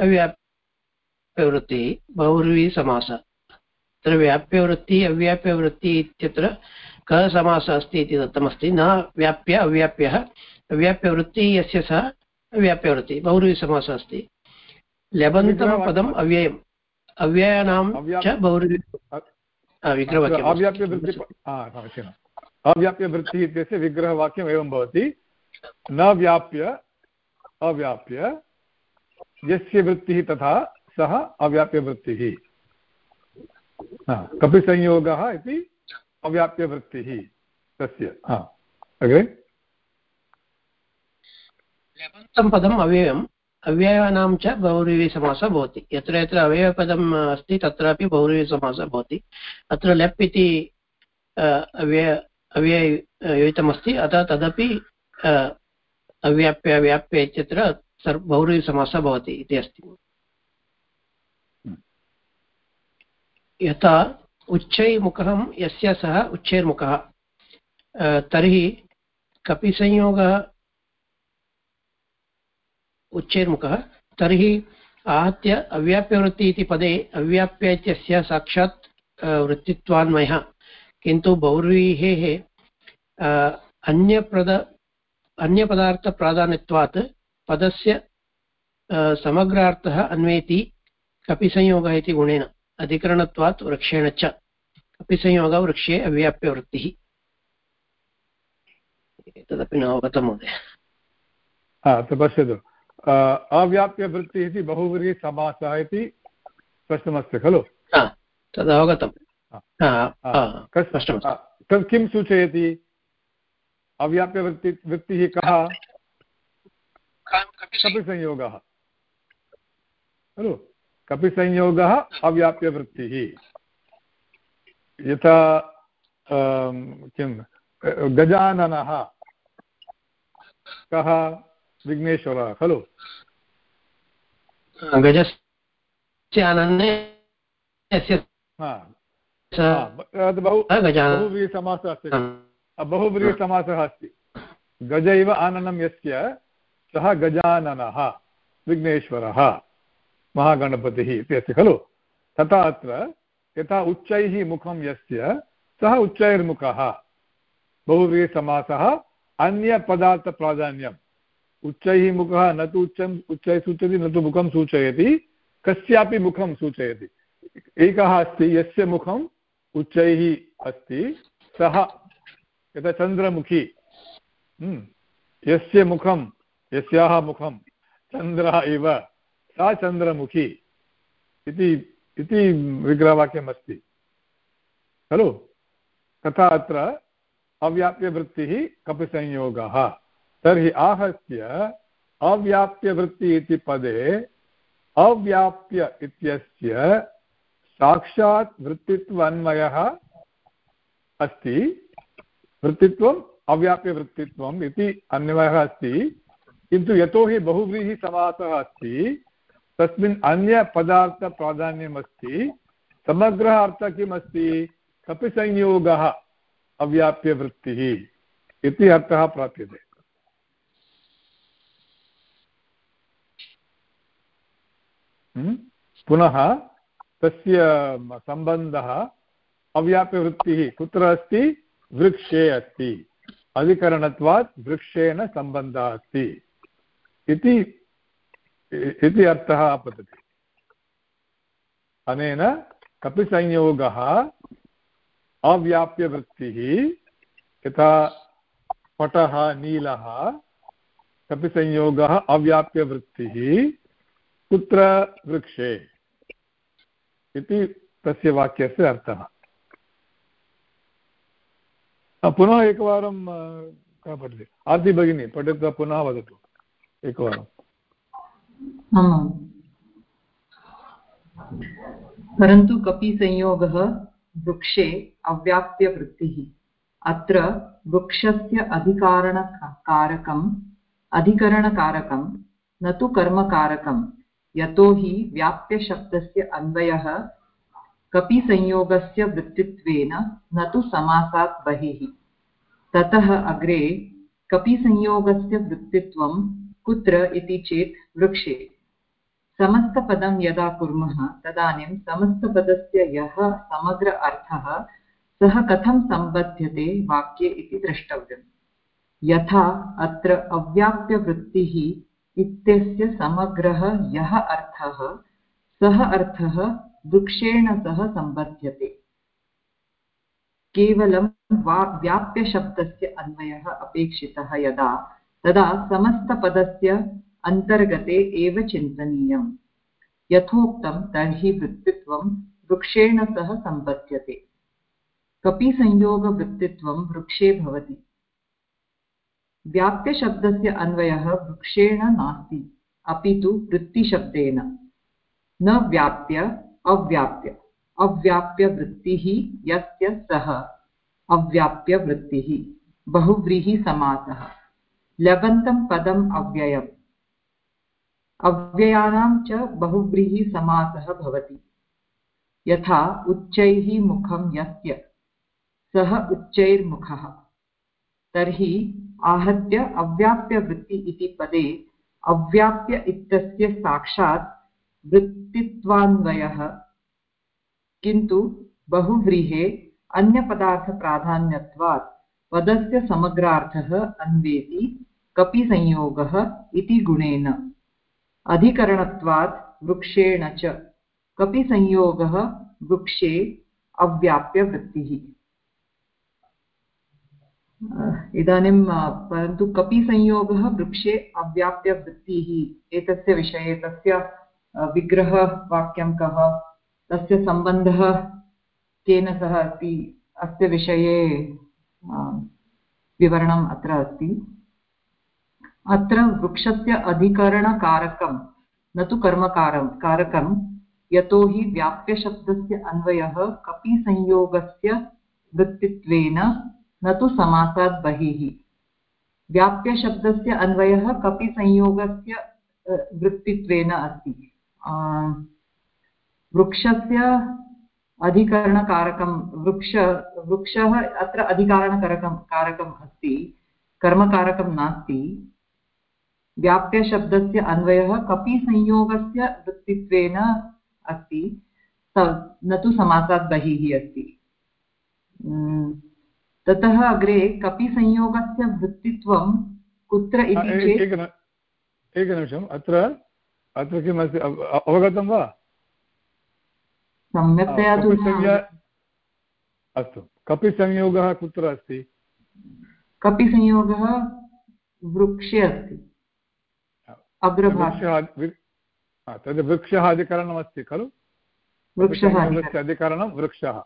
अव्याप्यवृत्तिः बहुर्वी समासः। तत्र व्याप्यवृत्तिः अव्याप्यवृत्तिः इत्यत्र कः समासः अस्ति इति दत्तमस्ति। न व्याप्य अव्याप्यः। अव्याप्यवृत्तिः यस्य सः अव्याप्यवृत्तिः बहुव्रीसमासः अस्ति लबन्तं पदम् अव्ययम्। अव्ययानां च विग्रहवाक्यम् अव्याप्यवृत्तिः इत्यस्य विग्रहवाक्यम् एवं भवति। न व्याप्य अव्याप्य यस्य वृत्तिः तथा सः अव्याप्यवृत्तिः कपिसंयोगः इति अव्याप्यवृत्तिः तस्य। अग्रे? लेपन्तं पदम् अव्ययम्। अव्ययानां च बहुव्रीहिसमासः भवति। यत्र यत्र अवयवपदम् अस्ति तत्रापि बहुव्रीहिसमासः भवति। अत्र लेप् इति अव्यय अव्यययुतमस्ति। अतः तदपि अव्याप्य व्याप्य इत्यत्र सर् बहुव्रीहिसमासः भवति इति अस्ति। हम्म। यथा उच्चैर्मुखं, यस्य सः उच्चैर्मुखः। तर्हि कपिसंयोगः उच्चैर्मुखः। तर्हि आहत्य अव्याप्यवृत्ति इति पदे अव्याप्य इत्यस्य साक्षात् वृत्तित्वान्वयः। किन्तु बहुव्रीहेः अन्यप्रद, अन्यपदार्थप्राधान्यत्वात् पदस्य समग्रार्थः अन्वेति कपिसंयोगः इति गुणेन। अधिकरणत्वात् वृक्षेण च। अपि संयोगः वृक्षे अव्याप्यवृत्तिः एतदपि न अवगतं महोदय अत्र पश्यतु अव्याप्यवृत्तिः इति बहुव्रीहिसमासः इति स्पष्टमस्ति खलु तदवगतं किं सूचयति अव्याप्यवृत्ति वृत्तिः कः कपिसंयोगः खलु कपिसंयोगः अव्याप्यवृत्तिः यथा किं गजाननः। कः? विघ्नेश्वरः खलु? गजस्य अनन्ये बहुव्रीहिसमासः अस्ति। बहुव्रीहिसमासः अस्ति। गज इव आननं यस्य सः गजाननः विघ्नेश्वरः महागणपतिः इति अस्ति खलु? तथा अत्र यथा उच्चैः मुखं यस्य सः उच्चैर्मुखः। बहुव्रीहिसमासः अन्यपदार्थप्राधान्यम्। उच्चैः मुखः न तु उच्चम् उच्चैः सूचयति न तु मुखं सूचयति कस्यापि मुखं सूचयति। एकः अस्ति यस्य मुखम् उच्चैः अस्ति सः यथा चन्द्रमुखी। हम्म, यस्य मुखं यस्याः मुखं चन्द्रः इव सा चन्द्रमुखी। इति इति विग्रहवाक्यमस्ति। खलु? तथा अत्र अव्याप्यवृत्तिः कपिसंयोगः। तर्हि आहत्य अव्याप्यवृत्ति इति पदे अव्याप्य इत्यस्य साक्षात् वृत्तित्वान्वयः अस्ति। वृत्तित्वम् अव्याप्यवृत्तित्वम् इति अन्वयः अस्ति। किन्तु यतोहि बहुव्रीहिसमासः अस्ति। तस्मिन् अन्यपदार्थप्राधान्यम् अस्ति समग्रः अर्थः किम् अस्ति कपिसंयोगः अव्याप्यवृत्तिः इति अर्थः प्राप्यते? पुनः तस्य सम्बन्धः अव्याप्यवृत्तिः कुत्र अस्ति? वृक्षे अस्ति। अधिकरणत्वात् वृक्षेण सम्बन्धः अस्ति। इति इति अर्थः आपतति। अनेन कपिसंयोगः अव्याप्यवृत्तिः, यथा पटः नीलः, कपिसंयोगः अव्याप्यवृत्तिः कुत्र वृक्षे इति तस्य वाक्यस्य अर्थः। पुनः एकवारं कः पठति? आर्ति भगिनी, पठित्वा पुनः वदतु। एकवारम्। आमाम् परन्तु कपिसंयोगः वृक्षे अव्याप्यवृत्तिः अत्र वृक्षस्य अधिकारणकारकम् अधिकरणकारकं, न तु कर्मकारकं यतोहि व्याप्यशब्दस्य अन्वयः कपिसंयोगस्य वृत्तित्वेन न तु समासात् बहिः। ततः अग्रे कपिसंयोगस्य वृत्तित्वं कुत्र इति चेत् वृक्षे। समस्तपदं यदा कुर्मः तदानीं समस्तपदस्य यः समग्र अर्थः, सः कथं सम्बध्यते वाक्ये इति द्रष्टव्यम्। यथा अत्र अव्याप्यवृत्तिः इत्यस्य समग्रः यः अर्थः, सः अर्थः वृक्षेण सह सम्बध्यते। केवलं वा व्याप्यशब्दस्य अन्वयः अपेक्षितः यदा तदा समस्तपदस्य अन्तर्गते एव चिन्तनीयम्। यथोक्तं तर्हि वृत्तित्वं वृक्षेण सह सम्बध्यते कपिसंयोगवृत्तित्वं वृक्षे भवति। व्याप्यशब्दस्य अन्वयः वृक्षेण नास्ति, अपि तु वृत्तिशब्देन। न व्याप्य, अव्याप्य। अव्याप्यवृत्तिः यस्य सः। अव्याप्यवृत्तिः बहुव्रीहिसमासः लबन्तं पदम् अव्ययम्। अव्ययानां च बहुव्रीहिसमासः भवति। यथा उच्चैः मुखं यस्य, सः उच्चैर्मुखः। तर्हि आहत्य अव्याप्यवृत्ति इति पदे अव्याप्य इत्यस्य साक्षात् वृत्तित्वान्वयः। किन्तु बहुव्रीहे अन्यपदार्थप्राधान्यत्वात् पदस्य समग्रार्थः अन्वेति कपिसंयोगः इति गुणेन। अधिकरणत्वात् वृक्षेण च। कपिसंयोगः वृक्षे अव्याप्यवृत्तिः इदानीं परन्तु कपिसंयोगः वृक्षे अव्याप्यवृत्तिः एतस्य विषये तस्य विग्रहवाक्यं कः? तस्य सम्बन्धः केन सह अस्ति अस्य विषये विवरणम् अत्र अस्ति। अत्र वृक्षस्य अधिकरणकारकं न तु कर्मकारं कारकं यतोहि व्याप्यशब्दस्य अन्वयः कपिसंयोगस्य वृत्तित्वेन, न तु समासात् बहिः। व्याप्यशब्दस्य अन्वयः कपिसंयोगस्य वृत्तित्वेन अस्ति। वृक्षस्य अधिकरणकारकं वृक्ष वृक्षः अत्र अधिकारणकारकं कारकम् अस्ति कर्मकारकं नास्ति। व्याप्यशब्दस्य अन्वयः कपिसंयोगस्य वृत्तित्वेन अस्ति न तु समासात् बहिः अस्ति। ततः अग्रे कपिसंयोगस्य वृत्तित्वं कुत्र इति चेत् एकनिमिषम् अत्र अत्र किम् अस्ति अवगतं वा? सम्यक्तया अस्तु कपिसंयोगः कुत्र अस्ति? कपिसंयोगः वृक्षे अस्ति। अग्रभागे। तद् वृक्षः अधिकरणमस्ति खलु? वृक्षः अधिकरणं वृक्षः।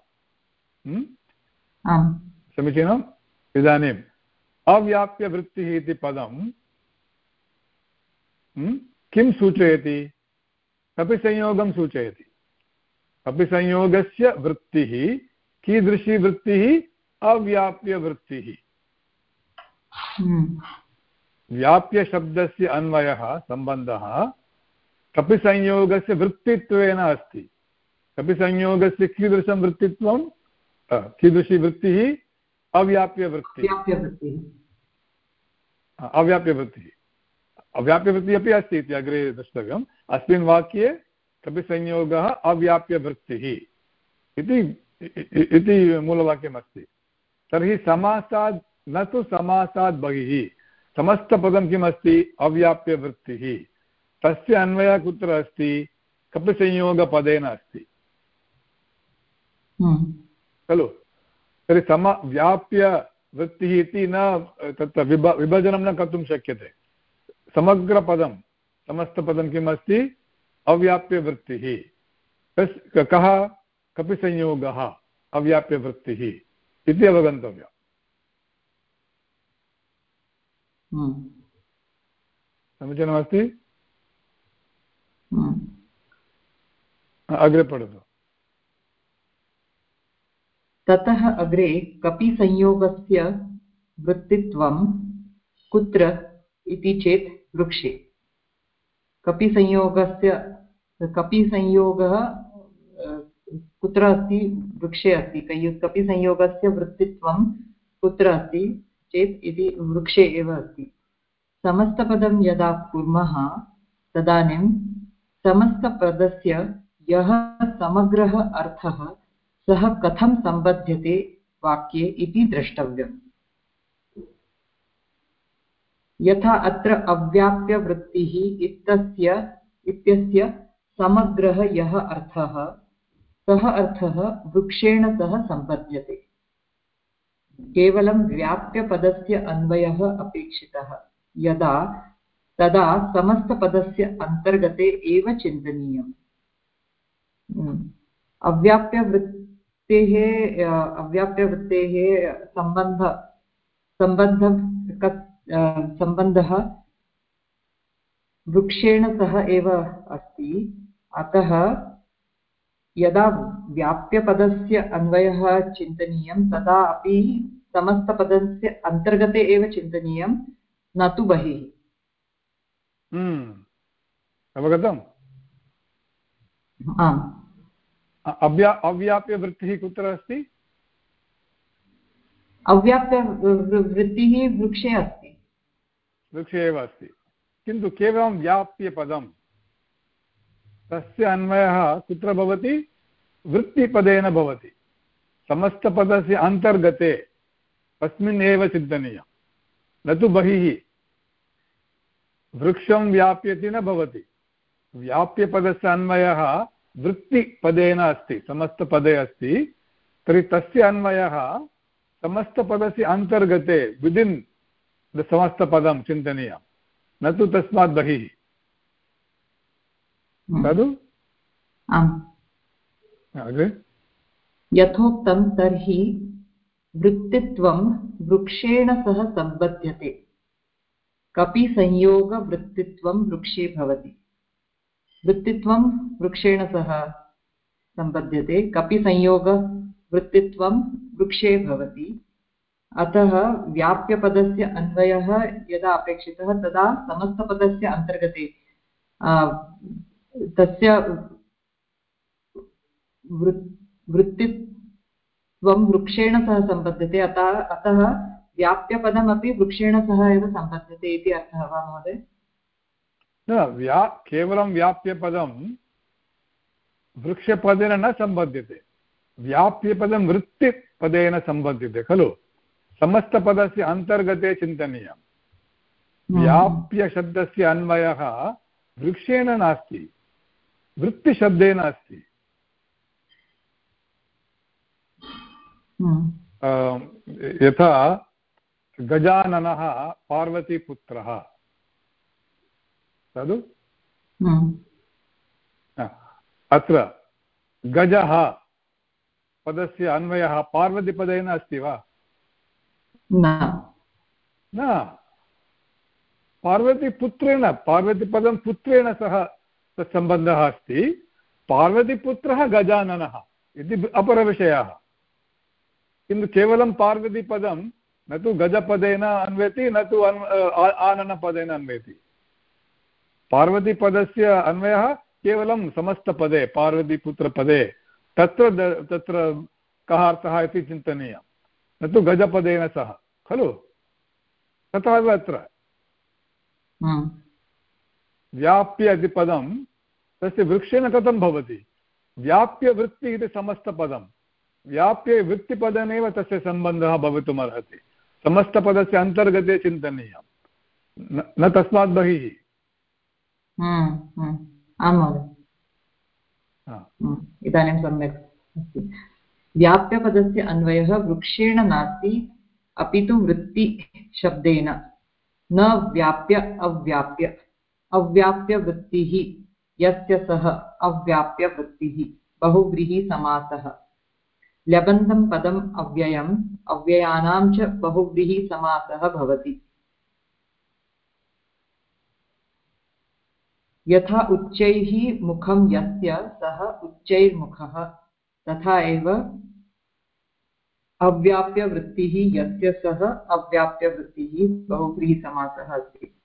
समीचीनम् इदानीम्। अव्याप्यवृत्तिः इति पदं किं सूचयति? कपिसंयोगं सूचयति। कपिसंयोगस्य वृत्तिः कीदृशी वृत्तिः? अव्याप्यवृत्तिः। व्याप्यशब्दस्य अन्वयः सम्बन्धः कपिसंयोगस्य वृत्तित्वेन अस्ति। कपिसंयोगस्य कीदृशं वृत्तित्वं? कीदृशी वृत्तिः? अव्याप्यवृत्तिः। अव्याप्यवृत्तिः। अव्याप्यवृत्तिः अपि अस्ति इति अग्रे द्रष्टव्यम्। अस्मिन् वाक्ये कपिसंयोगः अव्याप्यवृत्तिः इति इति मूलवाक्यमस्ति। तर्हि समासात् न तु समासात् बहिः। समस्तपदं किम् अस्ति अव्याप्यवृत्तिः तस्य अन्वयः कुत्र अस्ति? कपिसंयोगपदेन अस्ति। हम्म। खलु? तर्हि सम व्याप्यवृत्तिः इति न तत्र विभ विभजनं न कर्तुं शक्यते। समग्रपदं समस्तपदं किम् अस्ति अव्याप्यवृत्तिः। कः कपिसंयोगः। अव्याप्यवृत्तिः। इति अवगन्तव्यम्। हम्म। समीचीनमस्ति हम्म। अग्रे पठतु। ततः अग्रे कपिसंयोगस्य वृत्तित्वं कुत्र इति चेत् वृक्षे। कपिसंयोगस्य कपिसंयोगः कुत्र अस्ति? वृक्षे अस्ति। कपिसंयोगस्य वृत्तित्वं कुत्र अस्ति? चेत् इति वृक्षे एव अस्ति। समस्तपदं यदा कुर्मः, तदानीं समस्तपदस्य यः समग्रः अर्थः, सः कथं सम्बध्यते वाक्ये इति द्रष्टव्यम्। यथा अत्र अव्याप्यवृत्तिः इत्यस्य इत्यस्य समग्रः यः अर्थः, सः अर्थः वृक्षेण सह सम्बध्यते केवलं व्याप्यपदस्य अन्वयः अपेक्षितः। यदा, तदा समस्तपदस्य अन्तर्गते एव चिन्तनीयम्। अव्याप्यवृत्तेः अव्याप्यवृत्तेः सम्बन्ध सम्बन्ध सम्बन्धः वृक्षेण सह एव अस्ति। अतः यदा व्याप्यपदस्य अन्वयः चिन्तनीयं तदा अपि समस्तपदस्य अन्तर्गते एव चिन्तनीयं न तु बहिः। हम्म। अवगतम्? आम्। अव्या अव्याप्यवृत्तिः कुत्र अस्ति? अव्याप्यवृत्तिः वृक्षे अस्ति। वृक्षे एव अस्ति। किन्तु केवलं व्याप्यपदं तस्य अन्वयः कुत्र भवति? वृत्तिपदेन भवति। समस्तपदस्य अन्तर्गते। तस्मिन् एव चिन्तनीयं न तु बहिः। वृक्षं व्याप्यति न भवति। व्याप्यपदस्य अन्वयः वृत्तिपदेन अस्ति, समस्तपदे अस्ति। तर्हि तस्य अन्वयः समस्तपदस्य अन्तर्गते विदिन् समस्तपदं चिन्तनीयं न तु तस्मात् बहिः। खलु यथोक्तं तर्हि वृत्तित्वं वृक्षेण सह सम्बध्यते कपि संयोगवृत्तित्वं वृक्षे भवति वृत्तित्वं वृक्षेण सह सम्बध्यते कपि संयोगवृत्तित्वं वृक्षे भवति अतः व्याप्यपदस्य अन्वयः यदा अपेक्षितः तदा समस्तपदस्य अन्तर्गते तस्य वृत्तित्वं वृक्षेण सह सम्बध्यते अतः अतः व्याप्यपदमपि वृक्षेण सह एव सम्बध्यते इति अर्थः वा महोदय? न व्या केवलं व्याप्यपदं वृक्षपदेन न सम्बध्यते। व्याप्यपदं वृत्तिपदेन सम्बध्यते खलु? समस्तपदस्य अन्तर्गते चिन्तनीयं हम्म। व्याप्यशब्दस्य अन्वयः वृक्षेण नास्ति। वृत्तिशब्देन अस्ति हम्म। यथा गजाननः पार्वतीपुत्रः। तद्? हम्म। अत्र गजः पदस्य अन्वयः पार्वतीपदेन अस्ति वा? न। पार्वतीपुत्रेण पार्वतीपदं पुत्रेण सह तत् सम्बन्धः अस्ति। पार्वतीपुत्रः गजाननः, इति अपरविषयः। किन्तु केवलं पार्वतीपदं, न तु गजपदेन अन्वयति न तु आननपदेन अन्वयति पार्वतीपदस्य अन्वयः केवलं समस्तपदे, पार्वतीपुत्रपदे। तत्र तत्र कः अर्थः इति चिन्तनीयं न तु गजपदेन सह, खलु? तथा एव अत्र। व्याप्य इति पदं तस्य वृक्षेण कथं भवति। व्याप्यवृत्ति इति समस्तपदं व्याप्य वृत्तिपदेनैव तस्य सम्बन्धः भवितुमर्हति। समस्तपदस्य अन्तर्गते चिन्तनीयं। न तस्मात् बहिः। हम्म, हम्म। इदानीं सम्यक् अस्ति। व्याप्यपदस्य अन्वयः वृक्षेण नास्ति अपि तु वृत्तिशब्देन। न व्याप्य अव्याप्य। अव्याप्यवृत्तिः। यस्य सः अव्याप्यवृत्तिः। बहुव्रीहिसमासः लबन्तं पदम् अव्ययम्। अव्ययानां च बहुव्रीहिसमासः भवति। यथा उच्चैः मुखं यस्य सः उच्चैर्मुखः। तथा एव अव्याप्यवृत्तिः यस्य सः अव्याप्यवृत्तिः। बहुव्रीहिसमासः अस्ति।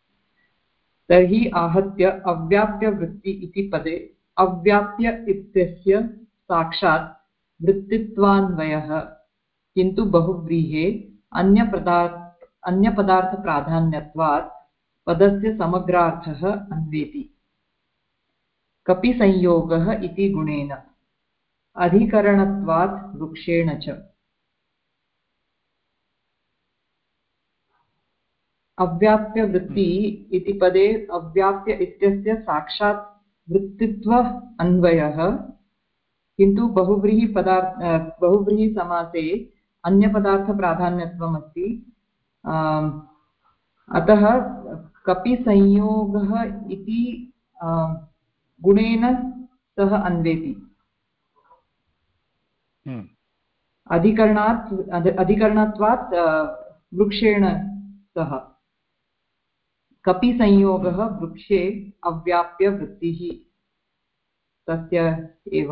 तर्हि आहत्य अव्याप्यवृत्ति इति पदे। अव्याप्य इत्यस्य साक्षात् वृत्तित्वान्वयः। किन्तु बहुव्रीहे अन्यपदार्थ अन्यपदार्थप्राधान्यत्वात् पदस्य समग्रार्थः अन्वेति। कपि संयोगः इति गुणेन। अधिकरणत्वात् वृक्षेण च। अव्याप्यवृत्ति इति पदे अव्याप्य इत्यस्य साक्षात् वृत्तित्व अन्वयः। किन्तु बहुव्रीहिपदार्थ बहुव्रीहिसमासे अन्यपदार्थप्राधान्यत्वम् अस्ति अतः कपि संयोगः इति गुणेन सः अन्वेति। हम्म। अधिकरणात् अधिकरणत्वात् वृक्षेण सह कपिसंयोगः वृक्षे अव्याप्यवृत्तिः तस्य एव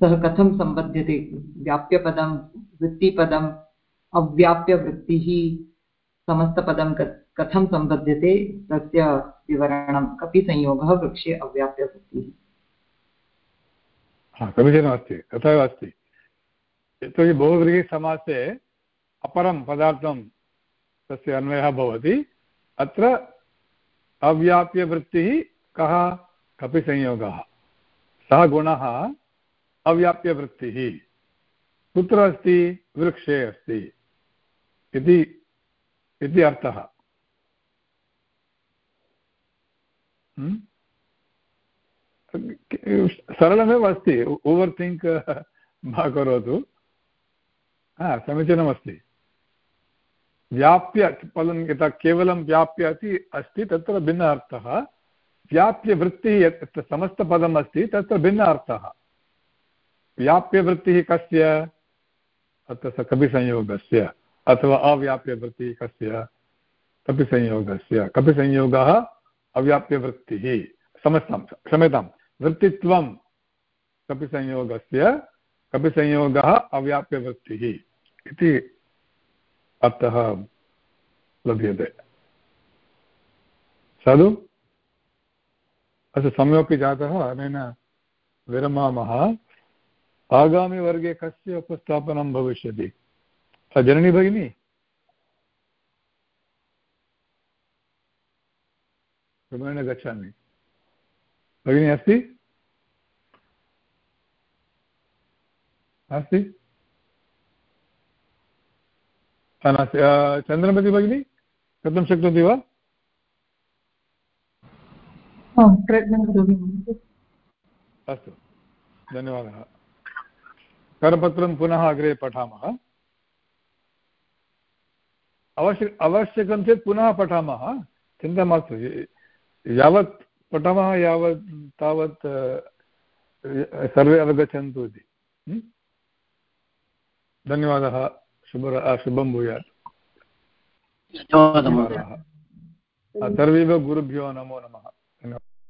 सः कथं सम्बध्यते? व्याप्यपदं वृत्तिपदम् अव्याप्यवृत्तिः समस्तपदं कथं सम्बध्यते? तस्य विवरणं, कपिसंयोगः वृक्षे अव्याप्यवृत्तिः समीचीनमस्ति तथैव अस्ति यतोहि बहुव्रीहिसमासे अपरं पदार्थं तस्य अन्वयः भवति। अत्र अव्याप्यवृत्तिः कः? कपिसंयोगः। सः गुणः अव्याप्यवृत्तिः। कुत्र अस्ति? वृक्षे अस्ति। इति इति अर्थः। hmm? सरलमेव अस्ति। ओवर् थिङ्क् [LAUGHS] मा करोतु। हा, समीचीनमस्ति। व्याप्य पदं यथा केवलं व्याप्य इति अस्ति, तत्र भिन्न अर्थः व्याप्यवृत्तिः यत् समस्तपदम् अस्ति, तत्र भिन्न अर्थः व्याप्यवृत्तिः कस्य? अत्र स कविसंयोगस्य अथवा अव्याप्यवृत्तिः कस्य? कपिसंयोगस्य। कपिसंयोगः अव्याप्यवृत्तिः। क्षमतां क्षम्यतां। वृत्तित्वं कपिसंयोगस्य, कपिसंयोगः अव्याप्यवृत्तिः इति अर्थः लभ्यते। साधु? अस्तु समयोपि जातः अनेन विरमामः। आगामिवर्गे कस्य उपस्थापनं भविष्यति? जननी भगिनी? क्रमेण गच्छामि। भगिनी अस्ति? अस्ति? नास्ति चन्द्रमति भगिनी कर्तुं शक्नोति वा? अस्तु धन्यवादः। करपत्रं पुनः अग्रे पठामः। अवश्य आवश्यकं चेत् पुनः पठामः। चिन्ता मास्तु यावत् पठामः यावत् तावत् सर्वे अवगच्छन्तु इति। धन्यवादः। शुभ शुभं भूयात् सर्वेव गुरुभ्यो नमो नमः